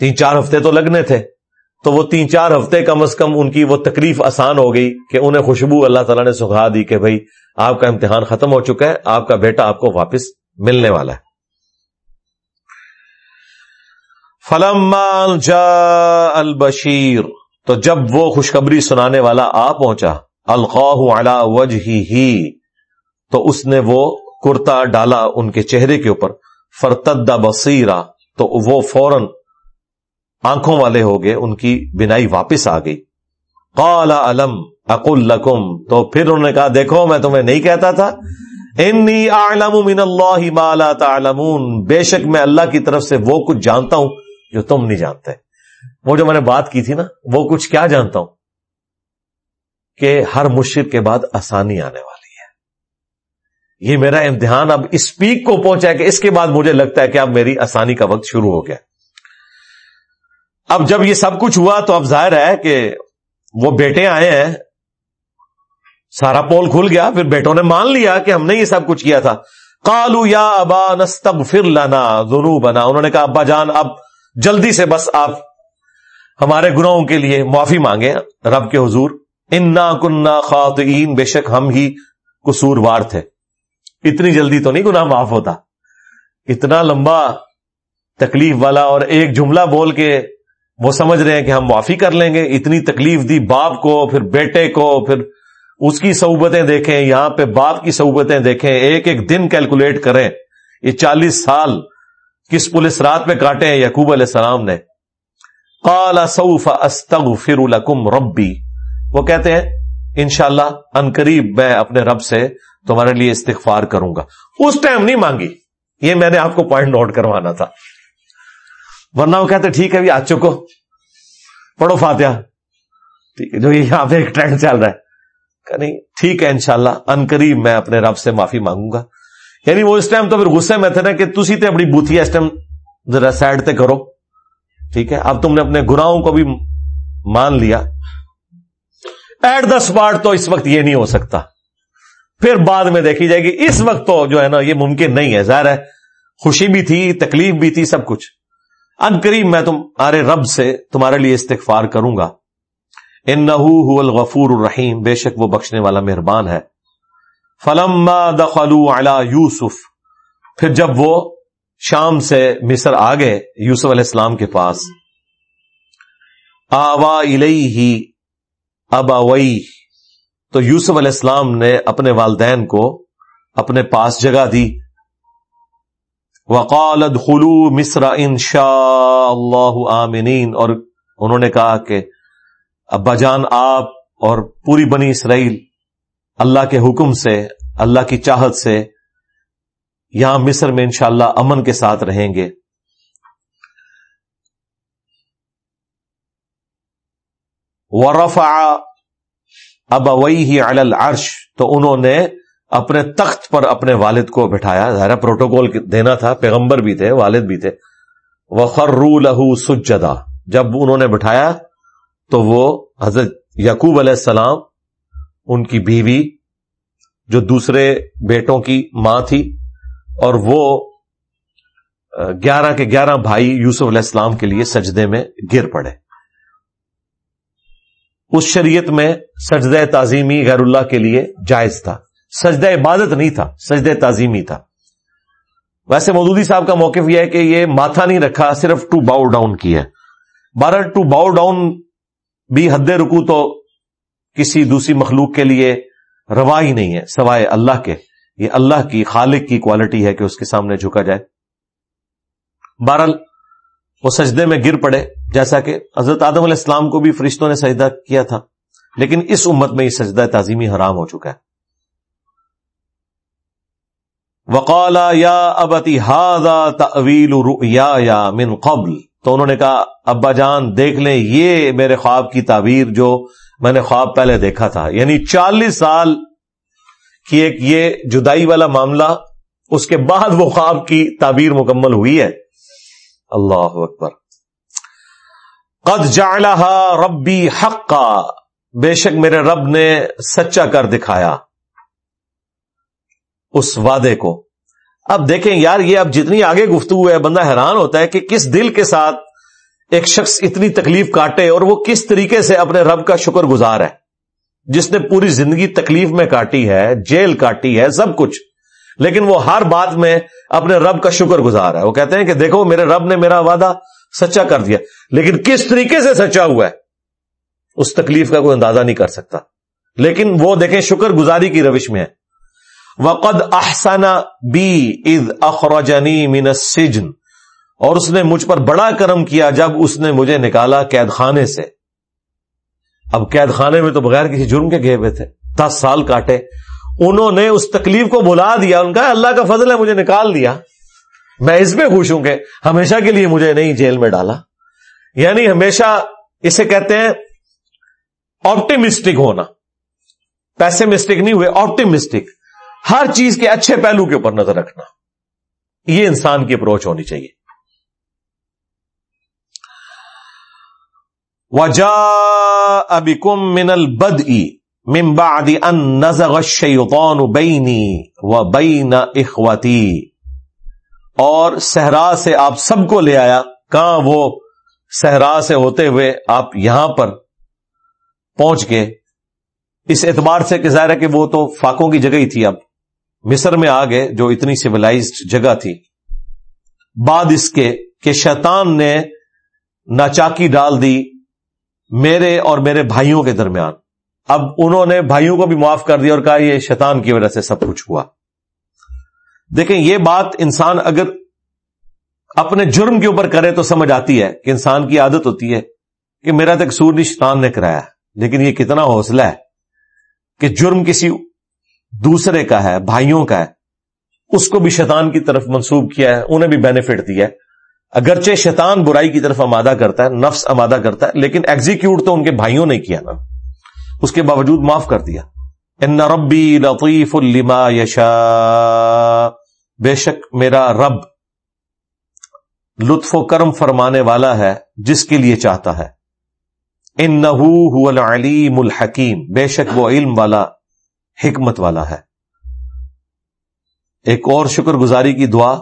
تین چار ہفتے تو لگنے تھے۔ تو وہ تین چار ہفتے کم از کم ان کی وہ تکلیف آسان ہو گئی کہ انہیں خوشبو اللہ تعالیٰ نے سکھا دی کہ بھائی آپ کا امتحان ختم ہو چکا ہے، آپ کا بیٹا آپ کو واپس ملنے والا ہے۔ فلم جا البشیر، تو جب وہ خوشخبری سنانے والا آ پہنچا، القاہ وجہ ہی تو اس نے وہ کرتا ڈالا ان کے چہرے کے اوپر۔ فرتدا بصیرا، تو وہ فوراً آنکھوں والے ہو گئے، ان کی بینائی واپس آ گئی۔ قال، علم، اقل لکم، تو پھر انہوں نے کہا، دیکھو، میں تمہیں نہیں کہتا تھا۔ انی اعلم من اللہ ما لا تعلمون۔ بے شک میں اللہ کی طرف سے وہ کچھ جانتا ہوں جو تم نہیں جانتے۔ وہ جو میں نے بات کی تھی نا، وہ کچھ کیا جانتا ہوں؟ کہ ہر مشرق کے بعد آسانی آنے والی۔ یہ میرا امتحان اب اس پیک کو پہنچا کہ اس کے بعد مجھے لگتا ہے کہ اب میری آسانی کا وقت شروع ہو گیا۔ اب جب یہ سب کچھ ہوا تو اب ظاہر ہے کہ وہ بیٹے آئے ہیں۔ سارا پول کھل گیا۔ پھر بیٹوں نے مان لیا کہ ہم نے یہ سب کچھ کیا تھا۔ کالو یا ابا نستب پھر لانا دونوں بنا انہوں نے کہا، ابا جان، اب جلدی سے بس آپ ہمارے گناہوں کے لیے معافی مانگے رب کے حضور، انا کنہ خاطئین۔ بے شک ہم ہی قصوروار تھے۔ اتنی جلدی تو نہیں گناہ معاف ہوتا۔ اتنا لمبا تکلیف والا اور ایک جملہ بول کے وہ سمجھ رہے ہیں کہ ہم معافی کر لیں گے۔ اتنی تکلیف دی باپ کو، پھر بیٹے کو، پھر اس کی صحبتیں دیکھیں، یہاں پہ باپ کی صحبتیں دیکھیں۔ ایک ایک دن کیلکولیٹ کریں۔ یہ چالیس سال کس پولیس رات پہ کاٹے ہیں؟ یقوب علیہ السلام نے۔ قال سوف استغفر لکم ربی۔ وہ کہتے ہیں، انشاءاللہ اللہ انقریب میں اپنے رب سے تمہارے لیے استغفار کروں گا۔ اس ٹائم نہیں مانگی۔ یہ میں نے آپ کو پوائنٹ نوٹ کروانا تھا۔ ورنہ وہ کہتے ٹھیک ہے آ چکو۔ پڑھو فاتحہ۔ ٹھیک ہے جو یہاں پہ ایک ٹرینڈ چل رہا ہے۔ کہ نہیں، ٹھیک ہے، انشاءاللہ انقریب میں اپنے رب سے معافی مانگوں گا۔ یعنی وہ اس ٹائم تو پھر غصے میں تھے نا کہ تھی تے اپنی بوتھی اس ٹائم ذرا سائڈ تے کرو۔ ٹھیک ہے، اب تم نے اپنے گناہوں کو بھی مان لیا۔ ایٹ دا اسپاٹ تو اس وقت یہ نہیں ہو سکتا۔ پھر بعد میں دیکھی جائے گی اس وقت تو جو ہے نا یہ ممکن نہیں ہے، ظاہر ہے، خوشی بھی تھی، تکلیف بھی تھی، سب کچھ۔ ان قریب میں تم رب سے تمہارے لیے استغفار کروں گا۔ ان نہ الغفور الرحیم، بے شک وہ بخشنے والا مہربان ہے۔ فلم دخلو یوسف، پھر جب وہ شام سے مصر آ گئے یوسف علیہ السلام کے پاس۔ آوا ہی ابا تو یوسف علیہ السلام نے اپنے والدین کو اپنے پاس جگہ دی۔ وقال خلو مصر ان شاء اللہ عامنین اور انہوں نے کہا کہ ابا جان، آپ اور پوری بنی اسرائیل اللہ کے حکم سے، اللہ کی چاہت سے یہاں مصر میں انشاءاللہ امن کے ساتھ رہیں گے۔ ورفع اب وہی العرش، تو انہوں نے اپنے تخت پر اپنے والد کو بٹھایا۔ ظاہر پروٹوکول دینا تھا، پیغمبر بھی تھے، والد بھی تھے۔ وہ خرو لہو سجدا۔ جب انہوں نے بٹھایا، تو وہ حضرت یقوب علیہ السلام، ان کی بیوی، جو دوسرے بیٹوں کی ماں تھی، اور وہ گیارہ کے گیارہ بھائی یوسف علیہ السلام کے لیے سجدے میں گر پڑے۔ اس شریعت میں سجدہ تعظیمی غیر اللہ کے لیے جائز تھا۔ سجدہ عبادت نہیں تھا، سجدہ تعظیمی تھا۔ ویسے مودودی صاحب کا موقف یہ ہے کہ یہ ماتھا نہیں رکھا، صرف ٹو باؤ ڈاؤن کی ہے۔ بارہ ٹو باؤ ڈاؤن بھی حد رکو تو کسی دوسری مخلوق کے لیے روا ہی نہیں ہے، سوائے اللہ کے۔ یہ اللہ کی، خالق کی کوالٹی ہے کہ اس کے سامنے جھکا جائے۔ بہرحال وہ سجدے میں گر پڑے، جیسا کہ حضرت آدم علیہ السلام کو بھی فرشتوں نے سجدہ کیا تھا، لیکن اس امت میں یہ سجدہ تعظیمی حرام ہو چکا ہے۔ وقالا یا ابتی تعویل یا من قبل۔ تو انہوں نے کہا، ابا جان، دیکھ لیں، یہ میرے خواب کی تعبیر جو میں نے خواب پہلے دیکھا تھا۔ یعنی چالیس سال کی ایک یہ جدائی والا معاملہ، اس کے بعد وہ خواب کی تعبیر مکمل ہوئی ہے۔ اللہ اکبر۔ قد جعلها ربی حقا۔ بے شک میرے رب نے سچا کر دکھایا اس وعدے کو۔ اب دیکھیں یار، یہ اب جتنی آگے گفتگو ہے، بندہ حیران ہوتا ہے کہ کس دل کے ساتھ ایک شخص اتنی تکلیف کاٹے اور وہ کس طریقے سے اپنے رب کا شکر گزار ہے۔ جس نے پوری زندگی تکلیف میں کاٹی ہے، جیل کاٹی ہے، سب کچھ۔ لیکن وہ ہر بات میں اپنے رب کا شکر گزار ہے۔ وہ کہتے ہیں کہ دیکھو، میرے رب نے میرا وعدہ سچا کر دیا۔ لیکن کس طریقے سے سچا ہوا ہے؟ اس تکلیف کا کوئی اندازہ نہیں کر سکتا۔ لیکن وہ دیکھیں، شکر گزاری کی روش میں ہے۔ وقد احسن بی از اخرجنی من السجن۔ اور اس نے مجھ پر بڑا کرم کیا جب اس نے مجھے نکالا قید خانے سے۔ اب قید خانے میں تو بغیر کسی جرم کے گئے ہوئے تھے۔ دس سال کاٹے۔ انہوں نے اس تکلیف کو بلا دیا، ان کا اللہ کا فضل ہے، مجھے نکال دیا۔ میں اس میں خوش ہوں کہ ہمیشہ کے لیے مجھے نہیں جیل میں ڈالا۔ یعنی ہمیشہ اسے کہتے ہیں آپٹیمسٹک ہونا۔ پیسے مسٹک نہیں ہوئے آپٹیمسٹک ہر چیز کے اچھے پہلو کے اوپر نظر رکھنا۔ یہ انسان کی اپروچ ہونی چاہیے۔ وجا ابھی کم منل بد ای ممبادی ان نزغ الشیطان بینی و بین اخوتی اور صحرا سے آپ سب کو لے آیا۔ کہاں وہ صحرا سے ہوتے ہوئے آپ یہاں پر پہنچ گئے۔ اس اعتبار سے کہ ظاہر ہے کہ وہ تو فاقوں کی جگہ ہی تھی۔ اب مصر میں آ گئے جو اتنی سویلائزڈ جگہ تھی۔ بعد اس کے کہ شیطان نے ناچاکی ڈال دی میرے اور میرے بھائیوں کے درمیان۔ اب انہوں نے بھائیوں کو بھی معاف کر دیا اور کہا یہ شیطان کی وجہ سے سب کچھ ہوا۔ دیکھیں، یہ بات انسان اگر اپنے جرم کے اوپر کرے تو سمجھ آتی ہے کہ انسان کی عادت ہوتی ہے کہ میرا تک سور شیطان نے کرایا۔ لیکن یہ کتنا حوصلہ ہے کہ جرم کسی دوسرے کا ہے، بھائیوں کا ہے، اس کو بھی شیطان کی طرف منسوب کیا ہے، انہیں بھی بینیفٹ دیا ہے۔ اگرچہ شیطان برائی کی طرف آمادہ کرتا ہے، نفس آمادہ کرتا ہے، لیکن ایگزیکیوٹ تو ان کے بھائیوں نے کیا نا۔ اس کے باوجود معاف کر دیا۔ ان ربی لطیف الما یشا بے شک میرا رب لطف و کرم فرمانے والا ہے جس کے لیے چاہتا ہے۔ ان نحو العلیم الحکیم بے شک وہ علم والا، حکمت والا ہے۔ ایک اور شکر گزاری کی دعا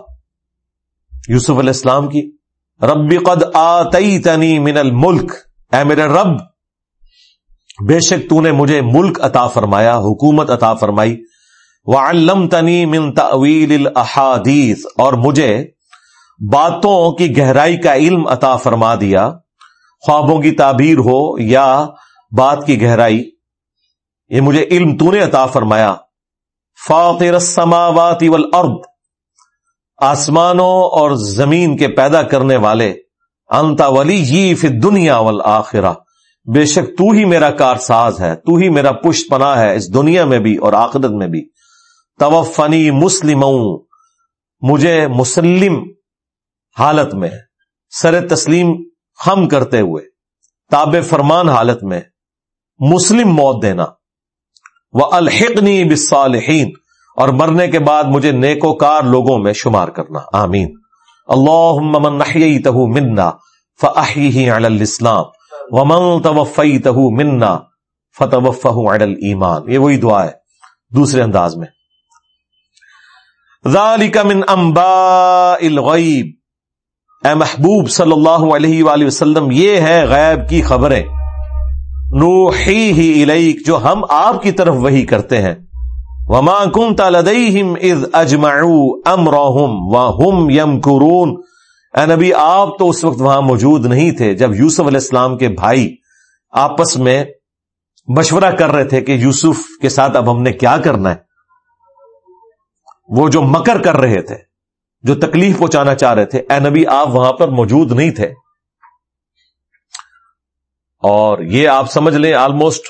یوسف علیہ السلام کی۔ ربی قد آتی تنی من الملک اے میرے رب بے شک تو نے مجھے ملک عطا فرمایا، حکومت عطا فرمائی۔ وعلم تنی من تعویل الاحادیث اور مجھے باتوں کی گہرائی کا علم عطا فرما دیا۔ خوابوں کی تعبیر ہو یا بات کی گہرائی، یہ مجھے علم تو نے عطا فرمایا۔ فاطر السماوات والارض، آسمانوں اور زمین کے پیدا کرنے والے انتا ولی فی دنیا والآخرہ۔ بے شک تو ہی میرا کار ساز ہے، تو ہی میرا پشت پناہ ہے اس دنیا میں بھی اور آخرت میں بھی۔ توفنی مسلم مجھے مسلم حالت میں سر تسلیم خم کرتے ہوئے، تاب فرمان حالت میں مسلم موت دینا۔ وہ الحقنی بالصالحین اور مرنے کے بعد مجھے نیکو کار لوگوں میں شمار کرنا۔ آمین۔ اللہ تہ منا فہی الاسلام۔ ومن توفی تہ منا فتوف اڈل ایمان یہ وہی دعا ہے دوسرے انداز میں۔ ذالک من انباء الغیب اے محبوب صلی اللہ علیہ وآلہ وسلم، یہ ہے غیب کی خبریں۔ نوحی ہی الیک جو ہم آپ کی طرف وہی کرتے ہیں۔ وما کن تالدیم از اجماؤ ام روم و یم قرون اے نبی، آپ تو اس وقت وہاں موجود نہیں تھے جب یوسف علیہ السلام کے بھائی آپس میں مشورہ کر رہے تھے کہ یوسف کے ساتھ اب ہم نے کیا کرنا ہے؟ وہ جو مکر کر رہے تھے، جو تکلیف پہنچانا چاہ رہے تھے، اے نبی، آپ وہاں پر موجود نہیں تھے۔ اور یہ آپ سمجھ لیں آلموسٹ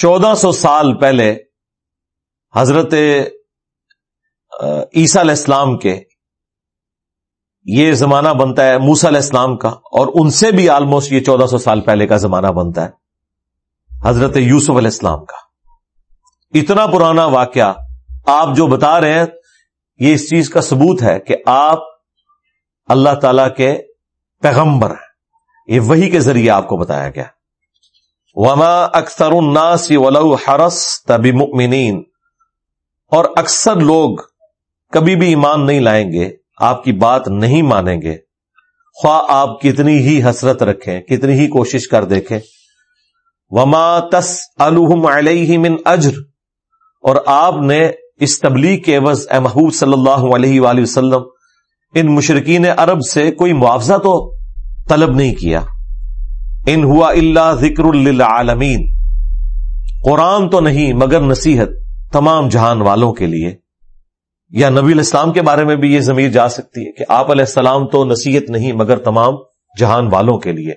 چودہ سو سال پہلے حضرت عیسیٰ علیہ السلام کے یہ زمانہ بنتا ہے موسا علیہ السلام کا اور ان سے بھی آلموسٹ یہ چودہ سو سال پہلے کا زمانہ بنتا ہے حضرت یوسف علیہ السلام کا۔ اتنا پرانا واقعہ آپ جو بتا رہے ہیں، یہ اس چیز کا ثبوت ہے کہ آپ اللہ تعالی کے پیغمبر ہیں۔ یہ وہی کے ذریعے آپ کو بتایا گیا۔ وما اکثر الناس ولو حرس تبھی مؤمنین اور اکثر لوگ کبھی بھی ایمان نہیں لائیں گے۔ آپ کی بات نہیں مانیں گے۔ خواہ آپ کتنی ہی حسرت رکھیں، کتنی ہی کوشش کر دیکھیں۔ وما تس الحم علیہ من اجر اور آپ نے اس تبلیغ کے عوض، اے محبوب صلی اللہ علیہ وآلہ وسلم، ان مشرقین عرب سے کوئی معاوضہ تو طلب نہیں کیا۔ ان ہوا اللہ ذکر للعالمین قرآن تو نہیں، مگر نصیحت تمام جہان والوں کے لیے۔ یا نبی الاسلام کے بارے میں بھی یہ ضمیر جا سکتی ہے کہ آپ علیہ السلام تو نصیحت نہیں مگر تمام جہان والوں کے لیے۔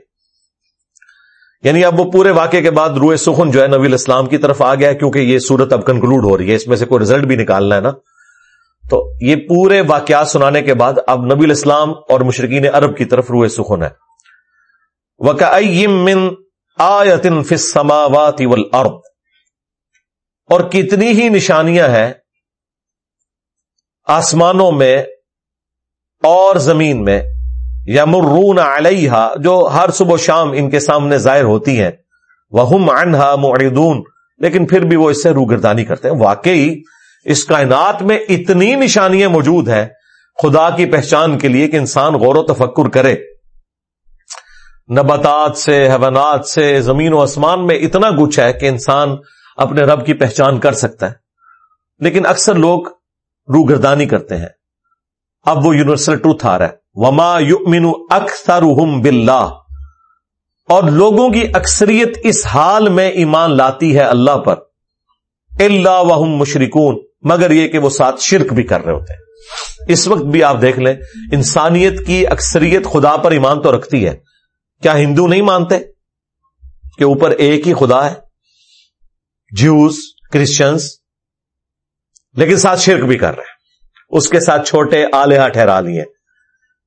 یعنی اب وہ پورے واقعے کے بعد روئے سخن جو ہے نبی الاسلام کی طرف آ گیا کیونکہ یہ صورت اب کنکلوڈ ہو رہی ہے، اس میں سے کوئی رزلٹ بھی نکالنا ہے نا۔ تو یہ پورے واقعات سنانے کے بعد اب نبی الاسلام اور مشرقین عرب کی طرف روئے سخن ہے۔ من آیتن فسماوات والارض اور کتنی ہی نشانیاں ہیں آسمانوں میں اور زمین میں یا مرون علیہ جو ہر صبح و شام ان کے سامنے ظاہر ہوتی ہیں وہ انہا معدون لیکن پھر بھی وہ اس سے روگردانی کرتے ہیں۔ واقعی اس کائنات میں اتنی نشانیاں موجود ہیں خدا کی پہچان کے لیے کہ انسان غور و تفکر کرے۔ نباتات سے، حیوانات سے، زمین و آسمان میں اتنا کچھ ہے کہ انسان اپنے رب کی پہچان کر سکتا ہے۔ لیکن اکثر لوگ روگردانی کرتے ہیں۔ اب وہ یونیورسل ٹروتھ آ رہا ہے۔ وما یؤمن اکثر اور لوگوں کی اکثریت اس حال میں ایمان لاتی ہے اللہ پر۔ اللہ وہم مشرکون مگر یہ کہ وہ ساتھ شرک بھی کر رہے ہوتے ہیں۔ اس وقت بھی آپ دیکھ لیں، انسانیت کی اکثریت خدا پر ایمان تو رکھتی ہے۔ کیا ہندو نہیں مانتے کہ اوپر ایک ہی خدا ہے؟ جوس کرسچنس لیکن ساتھ شرک بھی کر رہے ہیں۔ اس کے ساتھ چھوٹے آلیہ ٹھہرا لیے۔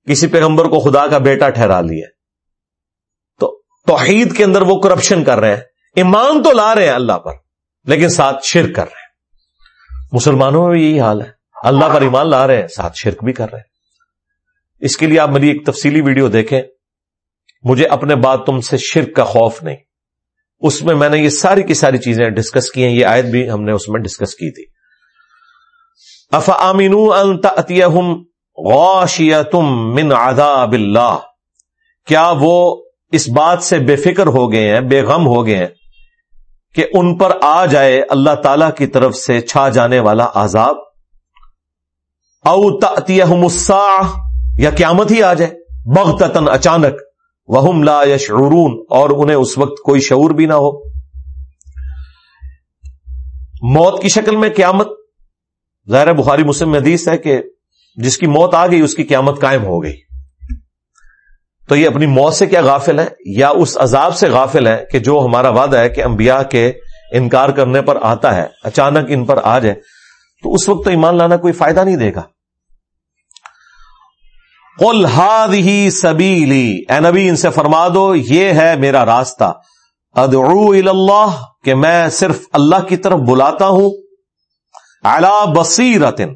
کسی پیغمبر کو خدا کا بیٹا ٹھہرا لیا تو توحید کے اندر وہ کرپشن کر رہے ہیں۔ ایمان تو لا رہے ہیں اللہ پر، لیکن ساتھ شرک کر رہے ہیں۔ مسلمانوں میں بھی یہی حال ہے۔ اللہ پر ایمان لا رہے ہیں، ساتھ شرک بھی کر رہے ہیں۔ اس کے لیے آپ میری ایک تفصیلی ویڈیو دیکھیں۔ مجھے اپنے بات تم سے شرک کا خوف نہیں۔ اس میں میں نے یہ ساری کی ساری چیزیں ڈسکس کی ہیں، یہ آیت بھی ہم نے اس میں ڈسکس کی تھی۔ اف امین غاشیتم من عذاب اللہ۔ کیا وہ اس بات سے بے فکر ہو گئے ہیں، بے غم ہو گئے ہیں کہ ان پر آ جائے اللہ تعالی کی طرف سے چھا جانے والا عذاب؟ او تأتیہم الساعہ، یا قیامت ہی آ جائے۔ بغتتن اچانک، وہم لا یشعرون، اور انہیں اس وقت کوئی شعور بھی نہ ہو۔ موت کی شکل میں قیامت ظاہر بخاری مسلم حدیث ہے کہ جس کی موت آ گئی، اس کی قیامت قائم ہو گئی۔ تو یہ اپنی موت سے کیا غافل ہے؟ یا اس عذاب سے غافل ہے کہ جو ہمارا وعدہ ہے کہ انبیاء کے انکار کرنے پر آتا ہے، اچانک ان پر آ جائے، تو اس وقت تو ایمان لانا کوئی فائدہ نہیں دے گا۔ ہاد ہی سبیلی، اے نبی، ان سے فرما دو، یہ ہے میرا راستہ۔ ادعو اللہ، کہ میں صرف اللہ کی طرف بلاتا ہوں۔ اعلی بصیرتن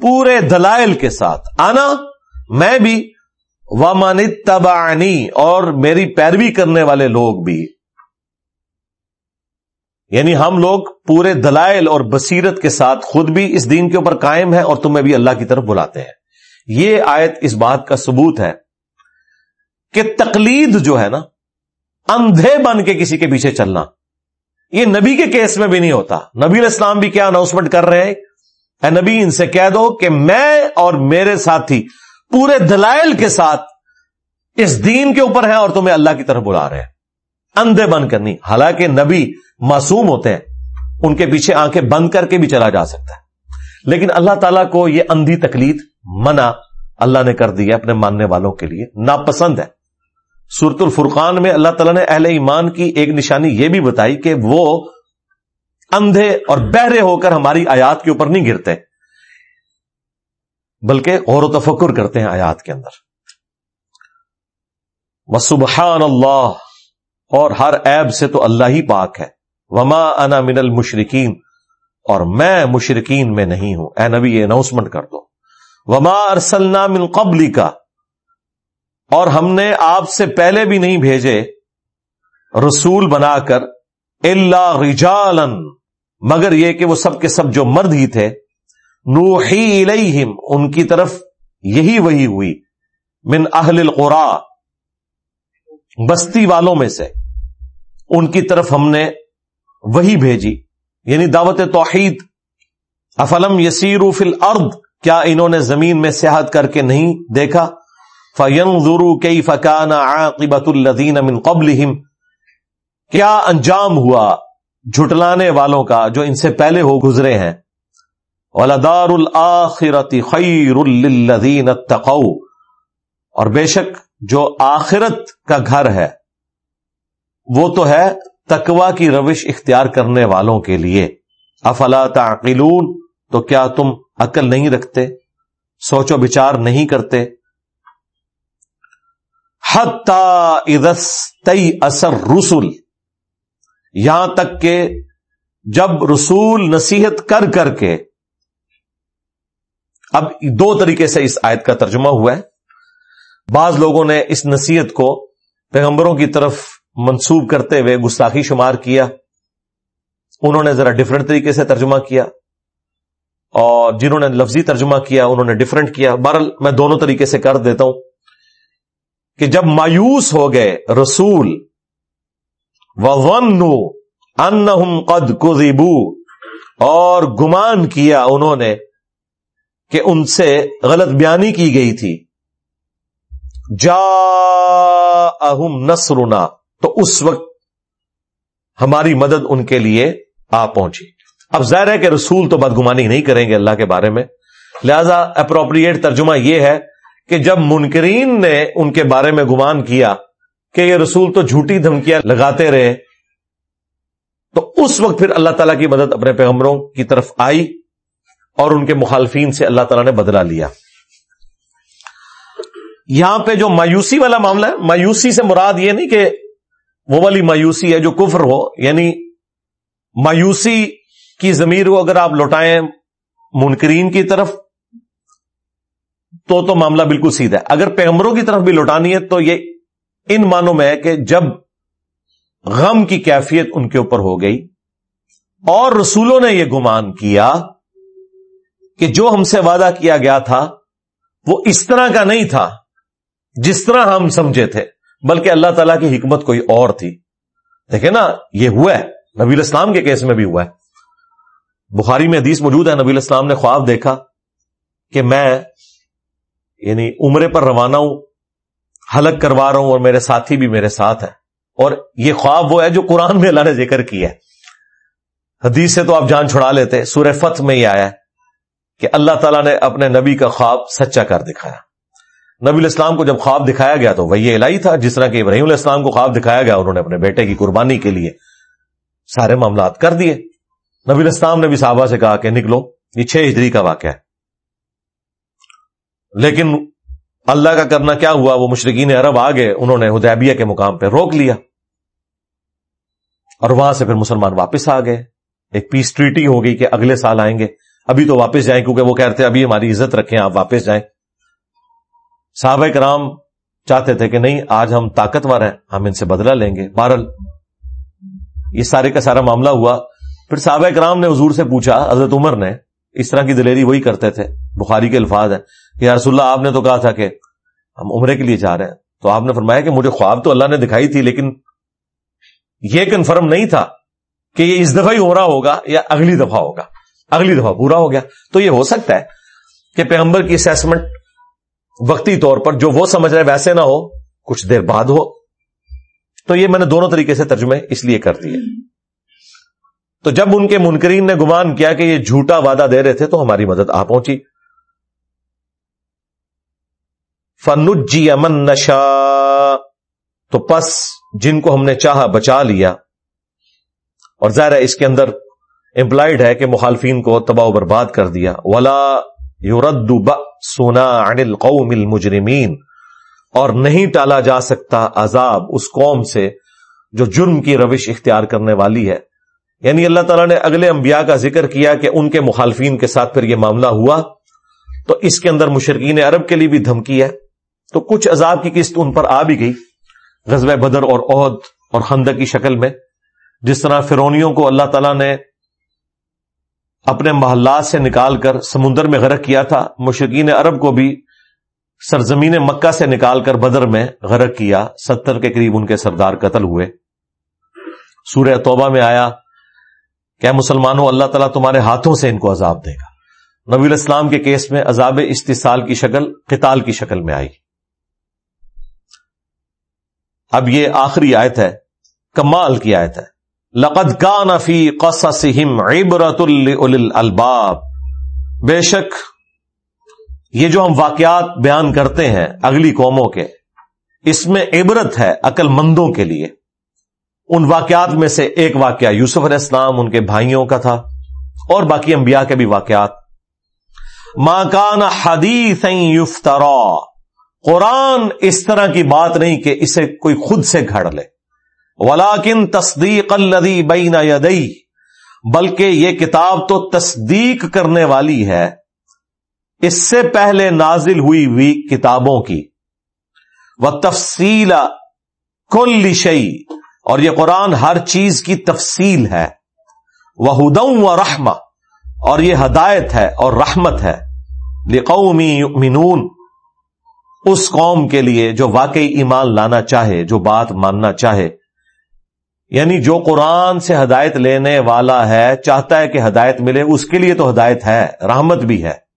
پورے دلائل کے ساتھ۔ آنا، میں بھی، ومن تبانی اور میری پیروی کرنے والے لوگ بھی۔ یعنی ہم لوگ پورے دلائل اور بصیرت کے ساتھ خود بھی اس دین کے اوپر قائم ہے اور تمہیں بھی اللہ کی طرف بلاتے ہیں۔ یہ آیت اس بات کا ثبوت ہے کہ تقلید جو ہے نا، اندھے بن کے کسی کے پیچھے چلنا۔ یہ نبی کے کیس میں بھی نہیں ہوتا۔ نبی الاسلام بھی کیا اناؤنسمنٹ کر رہے ہیں؟ اے نبی، ان سے کہہ دو کہ میں اور میرے ساتھی پورے دلائل کے ساتھ اس دین کے اوپر ہیں اور تمہیں اللہ کی طرف بلا رہے ہیں۔ اندھے بند کرنی حالانکہ نبی معصوم ہوتے ہیں۔ ان کے پیچھے آنکھیں بند کر کے بھی چلا جا سکتا ہے۔ لیکن اللہ تعالیٰ کو یہ اندھی تکلیف منع اللہ نے کر دی اپنے ماننے والوں کے لیے، ناپسند ہے۔ سورت الفرقان میں اللہ تعالیٰ نے اہل ایمان کی ایک نشانی یہ بھی بتائی کہ وہ اندھے اور بہرے ہو کر ہماری آیات کے اوپر نہیں گرتے، بلکہ غور و تفکر کرتے ہیں آیات کے اندر۔ سبحان اللہ، اور ہر عیب سے تو اللہ ہی پاک ہے۔ وما انا من المشرقین اور میں مشرقین میں نہیں ہوں۔ اے نبی، یہ اناؤنسمنٹ کر دو۔ وما ارسلنا من قبلی کا اور ہم نے آپ سے پہلے بھی نہیں بھیجے رسول بنا کر اللہ رجالن مگر یہ کہ وہ سب کے سب جو مرد ہی تھے، نوحی الیہم، ان کی طرف یہی وہی ہوئی، من اہل القرا، بستی والوں میں سے۔ ان کی طرف ہم نے وہی بھیجی یعنی دعوت توحید۔ افلم یسیر فل ارد کیا انہوں نے زمین میں سیاحت کر کے نہیں دیکھا؟ فیم ضرو کئی فکان عاقبت الدین امن قبل کیا انجام ہوا جھٹلانے والوں کا جو ان سے پہلے ہو گزرے ہیں؟ ولدار الآخرتی خیر الدین اور بے شک جو آخرت کا گھر ہے، وہ تو ہے تکوا کی روش اختیار کرنے والوں کے لیے۔ افلا تعقلون؟ تو کیا تم عقل نہیں رکھتے؟ سوچو بچار نہیں کرتے؟ ادس تئی اثر رسول یہاں تک کہ جب رسول نصیحت کر کر کے، اب دو طریقے سے اس آیت کا ترجمہ ہوا ہے۔ بعض لوگوں نے اس نصیحت کو پیغمبروں کی طرف منسوب کرتے ہوئے گستاخی شمار کیا۔ انہوں نے ذرا ڈفرنٹ طریقے سے ترجمہ کیا۔ اور جنہوں نے لفظی ترجمہ کیا، انہوں نے ڈفرنٹ کیا۔ بہرحال میں دونوں طریقے سے کر دیتا ہوں۔ کہ جب مایوس ہو گئے رسول ون ان قد کو اور گمان کیا انہوں نے کہ ان سے غلط بیانی کی گئی تھی۔ جا اہم نسرنا تو اس وقت ہماری مدد ان کے لیے آ پہنچی۔ اب ظاہر ہے کہ رسول تو بدگمانی نہیں کریں گے اللہ کے بارے میں، لہذا اپروپریٹ ترجمہ یہ ہے کہ جب منکرین نے ان کے بارے میں گمان کیا کہ یہ رسول تو جھوٹی دھمکیاں لگاتے رہے، تو اس وقت پھر اللہ تعالیٰ کی مدد اپنے پیغمبروں کی طرف آئی اور ان کے مخالفین سے اللہ تعالیٰ نے بدلا لیا۔ یہاں پہ جو مایوسی والا معاملہ ہے، مایوسی سے مراد یہ نہیں کہ وہ والی مایوسی ہے جو کفر ہو یعنی مایوسی کی ضمیر کو اگر آپ لوٹائیں منکرین کی طرف تو تو معاملہ بالکل سیدھا ہے۔ اگر پیغمبروں کی طرف بھی لوٹانی ہے تو یہ ان معنوں میں ہے کہ جب غم کی کیفیت ان کے اوپر ہو گئی اور رسولوں نے یہ گمان کیا کہ جو ہم سے وعدہ کیا گیا تھا وہ اس طرح کا نہیں تھا جس طرح ہم سمجھے تھے، بلکہ اللہ تعالی کی حکمت کوئی اور تھی۔ دیکھیں نا، یہ ہوا ہے۔ نبی اسلام کے کیس میں بھی ہوا ہے۔ بخاری میں حدیث موجود ہے، نبی اسلام نے خواب دیکھا کہ میں یعنی عمرے پر روانہ ہوں، حلق کروا رہا ہوں اور میرے ساتھی بھی میرے ساتھ ہیں۔ اور یہ خواب وہ ہے جو قرآن میں اللہ نے ذکر کیا ہے۔ حدیث سے تو آپ جان چھڑا لیتے، سورہ فتح میں ہی آیا ہے کہ اللہ تعالیٰ نے اپنے نبی کا خواب سچا کر دکھایا۔ نبی الاسلام کو جب خواب دکھایا گیا تو وہی الہی تھا، جس طرح کہ ابراہیم الاسلام کو خواب دکھایا گیا، انہوں نے اپنے بیٹے کی قربانی کے لیے سارے معاملات کر دیے۔ نبی الاسلام نے بھی صحابہ سے کہا کہ نکلو، یہ چھ ہجری کا واقعہ ہے۔ لیکن اللہ کا کرنا کیا ہوا؟ وہ مشرقین عرب آ گئے، انہوں نے ہدیبیہ کے مقام پہ روک لیا۔ اور وہاں سے پھر مسلمان واپس آ گئے۔ ایک پیس ٹریٹی ہو گئی کہ اگلے سال آئیں گے۔ ابھی تو واپس جائیں، کیونکہ وہ کہتے ابھی ہماری عزت رکھیں، آپ واپس جائیں۔ صحابہ کرام چاہتے تھے کہ نہیں، آج ہم طاقتور ہیں، ہم ان سے بدلہ لیں گے۔ بہرل یہ سارے کا سارا معاملہ ہوا۔ پھر صحابہ کرام نے حضور سے پوچھا، حضرت عمر نے، اس طرح کی دلیری وہی کرتے تھے۔ بخاری کے الفاظ ہیں۔ کہ رسول اللہ، آپ نے تو کہا تھا کہ ہم عمرے کے لیے جا رہے ہیں۔ تو آپ نے فرمایا کہ مجھے خواب تو اللہ نے دکھائی تھی، لیکن یہ کنفرم نہیں تھا کہ یہ اس دفعہ ہی ہو رہا ہوگا یا اگلی دفعہ ہوگا۔ اگلی دفعہ پورا ہو گیا۔ تو یہ ہو سکتا ہے کہ پیغمبر کی اسیسمنٹ وقتی طور پر جو وہ سمجھ رہے، ویسے نہ ہو، کچھ دیر بعد ہو۔ تو یہ میں نے دونوں طریقے سے ترجمے اس لیے کر دیے۔ تو جب ان کے منکرین نے گمان کیا کہ یہ جھوٹا وعدہ دے رہے تھے، تو ہماری مدد آ پہنچی۔ فنجی امن نشا تو پس جن کو ہم نے چاہا بچا لیا۔ اور ظاہر ہے اس کے اندر امپلائڈ ہے کہ مخالفین کو تباہ و برباد کر دیا۔ ولا یورد سونا انل قوم المجرمین اور نہیں ٹالا جا سکتا عذاب اس قوم سے جو جرم کی روش اختیار کرنے والی ہے۔ یعنی اللہ تعالیٰ نے اگلے انبیاء کا ذکر کیا کہ ان کے مخالفین کے ساتھ پھر یہ معاملہ ہوا۔ تو اس کے اندر مشرقین عرب کے لیے بھی دھمکی ہے۔ تو کچھ عذاب کی قسط ان پر آ بھی گئی غزب بدر اور عہد اور خند کی شکل میں، جس طرح فرونیوں کو اللہ تعالیٰ نے اپنے محلات سے نکال کر سمندر میں غرق کیا تھا، مشرقین عرب کو بھی سرزمین مکہ سے نکال کر بدر میں غرق کیا، ستر کے قریب ان کے سردار قتل ہوئے۔ سورہ توبہ میں آیا، کہ مسلمانوں، اللہ تعالیٰ تمہارے ہاتھوں سے ان کو عذاب دے گا۔ نبی الاسلام کے کیس میں عذاب استحصال کی شکل، قتال کی شکل میں آئی۔ اب یہ آخری آیت ہے، کمال کی آیت ہے۔ لقد کا نفی قصصہم عبرت الباب بے شک یہ جو ہم واقعات بیان کرتے ہیں اگلی قوموں کے، اس میں عبرت ہے عقل مندوں کے لیے۔ ان واقعات میں سے ایک واقعہ یوسف علیہ السلام، ان کے بھائیوں کا تھا، اور باقی انبیاء کے بھی واقعات۔ ماں کان حدیث یفترا۔ قرآن اس طرح کی بات نہیں کہ اسے کوئی خود سے گھڑ لے۔ ولاکن تصدیق الدی بین یدئی بلکہ یہ کتاب تو تصدیق کرنے والی ہے۔ اس سے پہلے نازل ہوئی ہوئی کتابوں کی۔ وہ تفصیل کل شعی اور یہ قرآن ہر چیز کی تفصیل ہے۔ وہ ہدم و رحم اور یہ ہدایت ہے اور رحمت ہے۔ لقومی منون اس قوم کے لیے جو واقعی ایمان لانا چاہے، جو بات ماننا چاہے۔ یعنی جو قرآن سے ہدایت لینے والا ہے، چاہتا ہے کہ ہدایت ملے، اس کے لیے تو ہدایت ہے، رحمت بھی ہے۔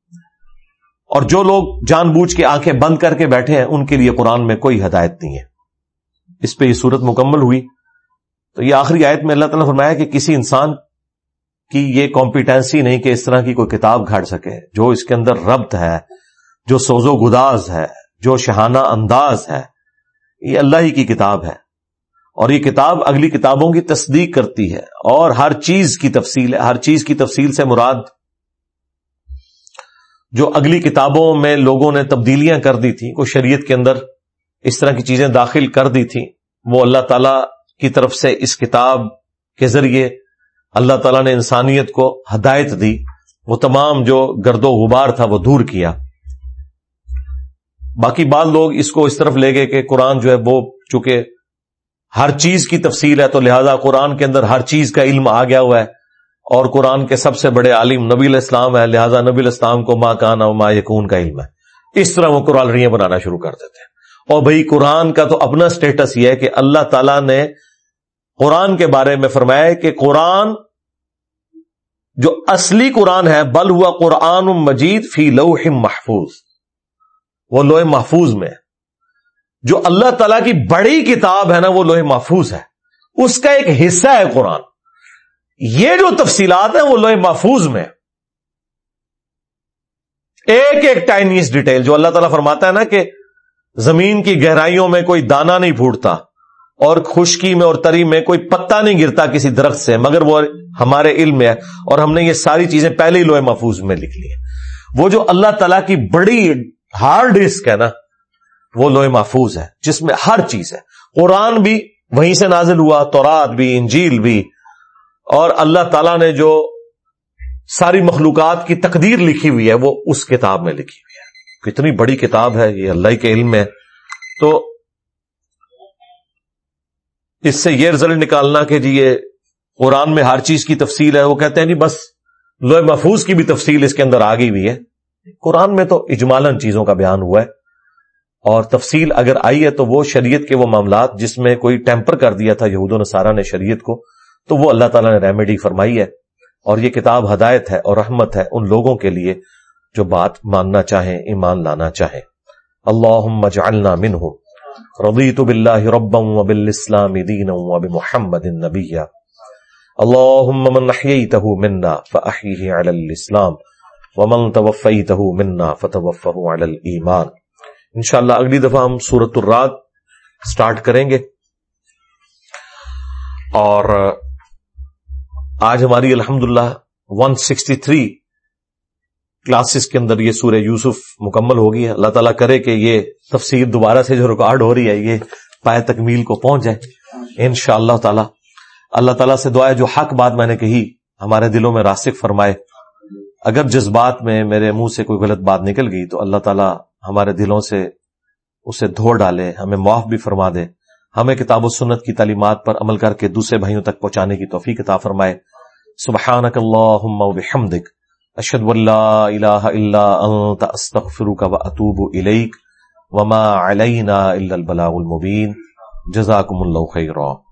اور جو لوگ جان بوجھ کے آنکھیں بند کر کے بیٹھے ہیں، ان کے لیے قرآن میں کوئی ہدایت نہیں ہے۔ اس پہ یہ صورت مکمل ہوئی۔ تو یہ آخری آیت میں اللہ تعالیٰ نے فرمایا کہ کسی انسان کی یہ کمپیٹنسی نہیں کہ اس طرح کی کوئی کتاب گھڑ سکے، جو اس کے اندر ربط ہے، جو سوز و گداز ہے۔ جو شہانہ انداز ہے، یہ اللہ ہی کی کتاب ہے۔ اور یہ کتاب اگلی کتابوں کی تصدیق کرتی ہے۔ اور ہر چیز کی تفصیل ہے ہر چیز کی تفصیل سے مراد جو اگلی کتابوں میں لوگوں نے تبدیلیاں کر دی تھیں، کوئی شریعت کے اندر اس طرح کی چیزیں داخل کر دی تھیں، وہ اللہ تعالی کی طرف سے اس کتاب کے ذریعے اللہ تعالیٰ نے انسانیت کو ہدایت دی۔ وہ تمام جو گرد و غبار تھا، وہ دور کیا۔ باقی بعض لوگ اس کو اس طرف لے گئے کہ قرآن جو ہے وہ چونکہ ہر چیز کی تفصیل ہے تو لہذا قرآن کے اندر ہر چیز کا علم آ گیا ہوا ہے اور قرآن کے سب سے بڑے عالم نبی الاسلام ہے لہذا نبی الاسلام کو ماں کان و ماں یقون کا علم ہے۔ اس طرح وہ قرآن ریاں بنانا شروع کر دیتے ہیں۔ اور بھائی قرآن کا تو اپنا سٹیٹس یہ ہے کہ اللہ تعالی نے قرآن کے بارے میں فرمایا کہ قرآن جو اصلی قرآن ہے، بل ہوا قرآن مجید فی لوح محفوظ۔ وہ لوہے محفوظ میں۔ جو اللہ تعالی کی بڑی کتاب ہے نا، وہ لوہے محفوظ ہے۔ اس کا ایک حصہ ہے قرآن۔ یہ جو تفصیلات ہیں، وہ لوہے محفوظ میں۔ ایک ایک ٹائنیز ڈیٹیل، جو اللہ تعالیٰ فرماتا ہے نا کہ زمین کی گہرائیوں میں کوئی دانا نہیں پھوٹتا، اور خشکی میں اور تری میں کوئی پتا نہیں گرتا کسی درخت سے، مگر وہ ہمارے علم میں ہے، اور ہم نے یہ ساری چیزیں پہلے ہی لوہے محفوظ میں لکھ لی ہیں۔ وہ جو اللہ تعالیٰ کی بڑی ہارڈ ڈسک ہے نا، وہ لوہے محفوظ ہے، جس میں ہر چیز ہے۔ قرآن بھی وہیں سے نازل ہوا، تورات بھی، انجیل بھی۔ اور اللہ تعالی نے جو ساری مخلوقات کی تقدیر لکھی ہوئی ہے، وہ اس کتاب میں لکھی ہوئی ہے۔ کتنی بڑی کتاب ہے، یہ اللہ کے علم میں تو اس سے یہ رزلٹ نکالنا کہ جی یہ قرآن میں ہر چیز کی تفصیل ہے، وہ کہتے ہیں نہیں بس لوہے محفوظ کی بھی تفصیل اس کے اندر آ گئی ہوئی ہے۔ قرآن میں تو اجمالن چیزوں کا بیان ہوا ہے۔ اور تفصیل اگر آئی ہے تو وہ شریعت کے وہ معاملات جس میں کوئی ٹیمپر کر دیا تھا یہود و نصارہ نے شریعت کو، تو وہ اللہ تعالیٰ نے ریمیڈی فرمائی ہے۔ اور یہ کتاب ہدایت ہے اور رحمت ہے ان لوگوں کے لیے جو بات ماننا چاہیں، ایمان لانا چاہیں۔ اللہ جعلنا منہ رضیت باللہ ربا وبالاسلام دینا وبمحمد نبیا۔ اللهم من احييته منا فاحيه على الاسلام۔ ومن توفيته منا فتوفه على الايمان انشاءاللہ اگلی دفعہ ہم سورت الرات سٹارٹ کریں گے۔ اور آج ہماری الحمدللہ 163 کلاسز کے اندر یہ سورہ یوسف مکمل ہوگی۔ ہے اللہ تعالیٰ کرے کہ یہ تفسیر دوبارہ سے جو ریکارڈ ہو رہی ہے، یہ پائے تکمیل کو پہنچ جائے۔ ان شاء اللہ تعالی۔ اللہ تعالیٰ سے دعا ہے، جو حق بات میں نے کہی، ہمارے دلوں میں راسک فرمائے۔ اگر جس بات میں میرے منہ سے کوئی غلط بات نکل گئی تو اللہ تعالیٰ ہمارے دلوں سے اسے دھو ڈالے، ہمیں معاف بھی فرما دے۔ ہمیں کتاب و سنت کی تعلیمات پر عمل کر کے دوسرے بھائیوں تک پہنچانے کی توفیق عطا فرمائے۔ سبحانک اللہم و بحمدک۔ اشہد واللہ الہ الا انت، استغفرک و اتوب الیک۔ وما علینا الا البلاغ المبین۔ جزاکم اللہ خیرہ